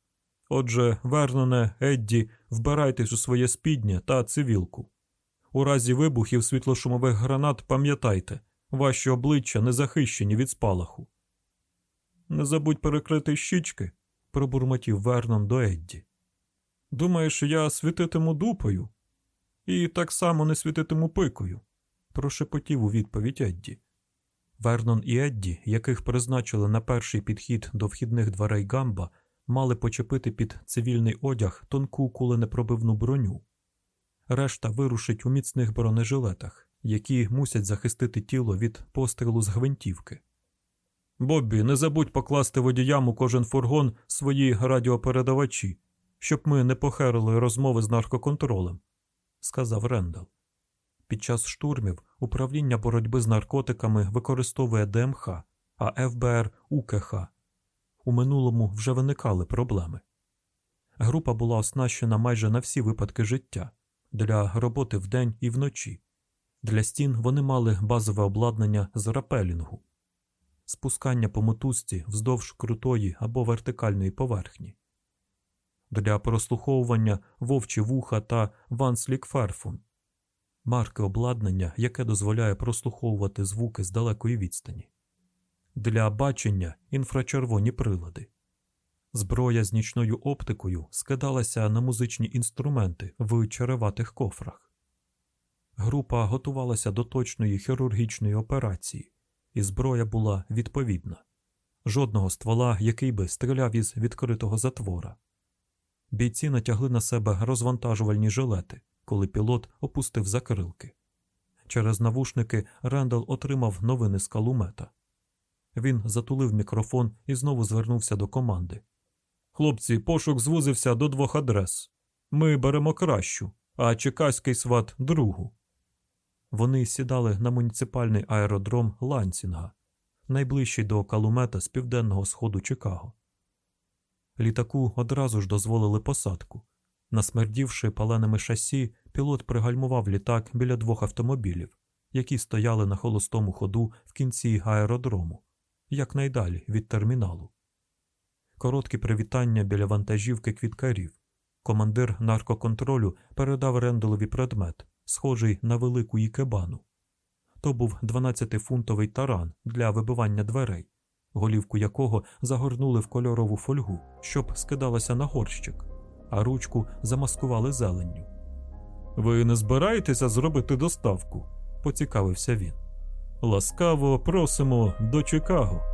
Отже, Верноне, Едді, вбирайтесь у своє спіднє та цивілку. У разі вибухів світлошумових гранат пам'ятайте, Ваші обличчя не захищені від спалаху. Не забудь перекрити щічки, пробурмотів Вернон до Едді. Думаєш, я світитиму дупою? І так само не світитиму пикою, прошепотів у відповідь Едді. Вернон і Едді, яких призначили на перший підхід до вхідних дверей Гамба, мали почепити під цивільний одяг тонку куленепробивну броню. Решта вирушить у міцних бронежилетах, які мусять захистити тіло від пострілу з гвинтівки. Боббі, не забудь покласти водіям у кожен фургон свої радіопередавачі, щоб ми не похерили розмови з наркоконтролем, сказав Рендал. Під час штурмів управління боротьби з наркотиками використовує ДМХ, а ФБР УКХ. У минулому вже виникали проблеми. Група була оснащена майже на всі випадки життя для роботи вдень і вночі. Для стін вони мали базове обладнання з рапелінгу, спускання по мотузці вздовж крутої або вертикальної поверхні. Для прослуховування вовчі вуха та ванслік ферфун марки обладнання, яке дозволяє прослуховувати звуки з далекої відстані, для бачення інфрачервоні прилади. Зброя з нічною оптикою скидалася на музичні інструменти в череватих кофрах. Група готувалася до точної хірургічної операції, і зброя була відповідна жодного ствола, який би стріляв із відкритого затвора. Бійці натягли на себе розвантажувальні жилети, коли пілот опустив закрилки. Через навушники Рендал отримав новини з калумета. Він затулив мікрофон і знову звернувся до команди. Хлопці, пошук звузився до двох адрес. Ми беремо кращу, а чекаський сват другу. Вони сідали на муніципальний аеродром Лансінга, найближчий до калумета з південного сходу Чикаго. Літаку одразу ж дозволили посадку. Насмердівши паленими шасі, пілот пригальмував літак біля двох автомобілів, які стояли на холостому ходу в кінці аеродрому, якнайдалі від терміналу. Короткі привітання біля вантажівки квіткарів. Командир наркоконтролю передав Ренделові предмет, схожий на велику ікебану. То був 12-фунтовий таран для вибивання дверей, голівку якого загорнули в кольорову фольгу, щоб скидалася на горщик, а ручку замаскували зеленню. Ви не збираєтеся зробити доставку? поцікавився він. Ласкаво просимо до Чикаго.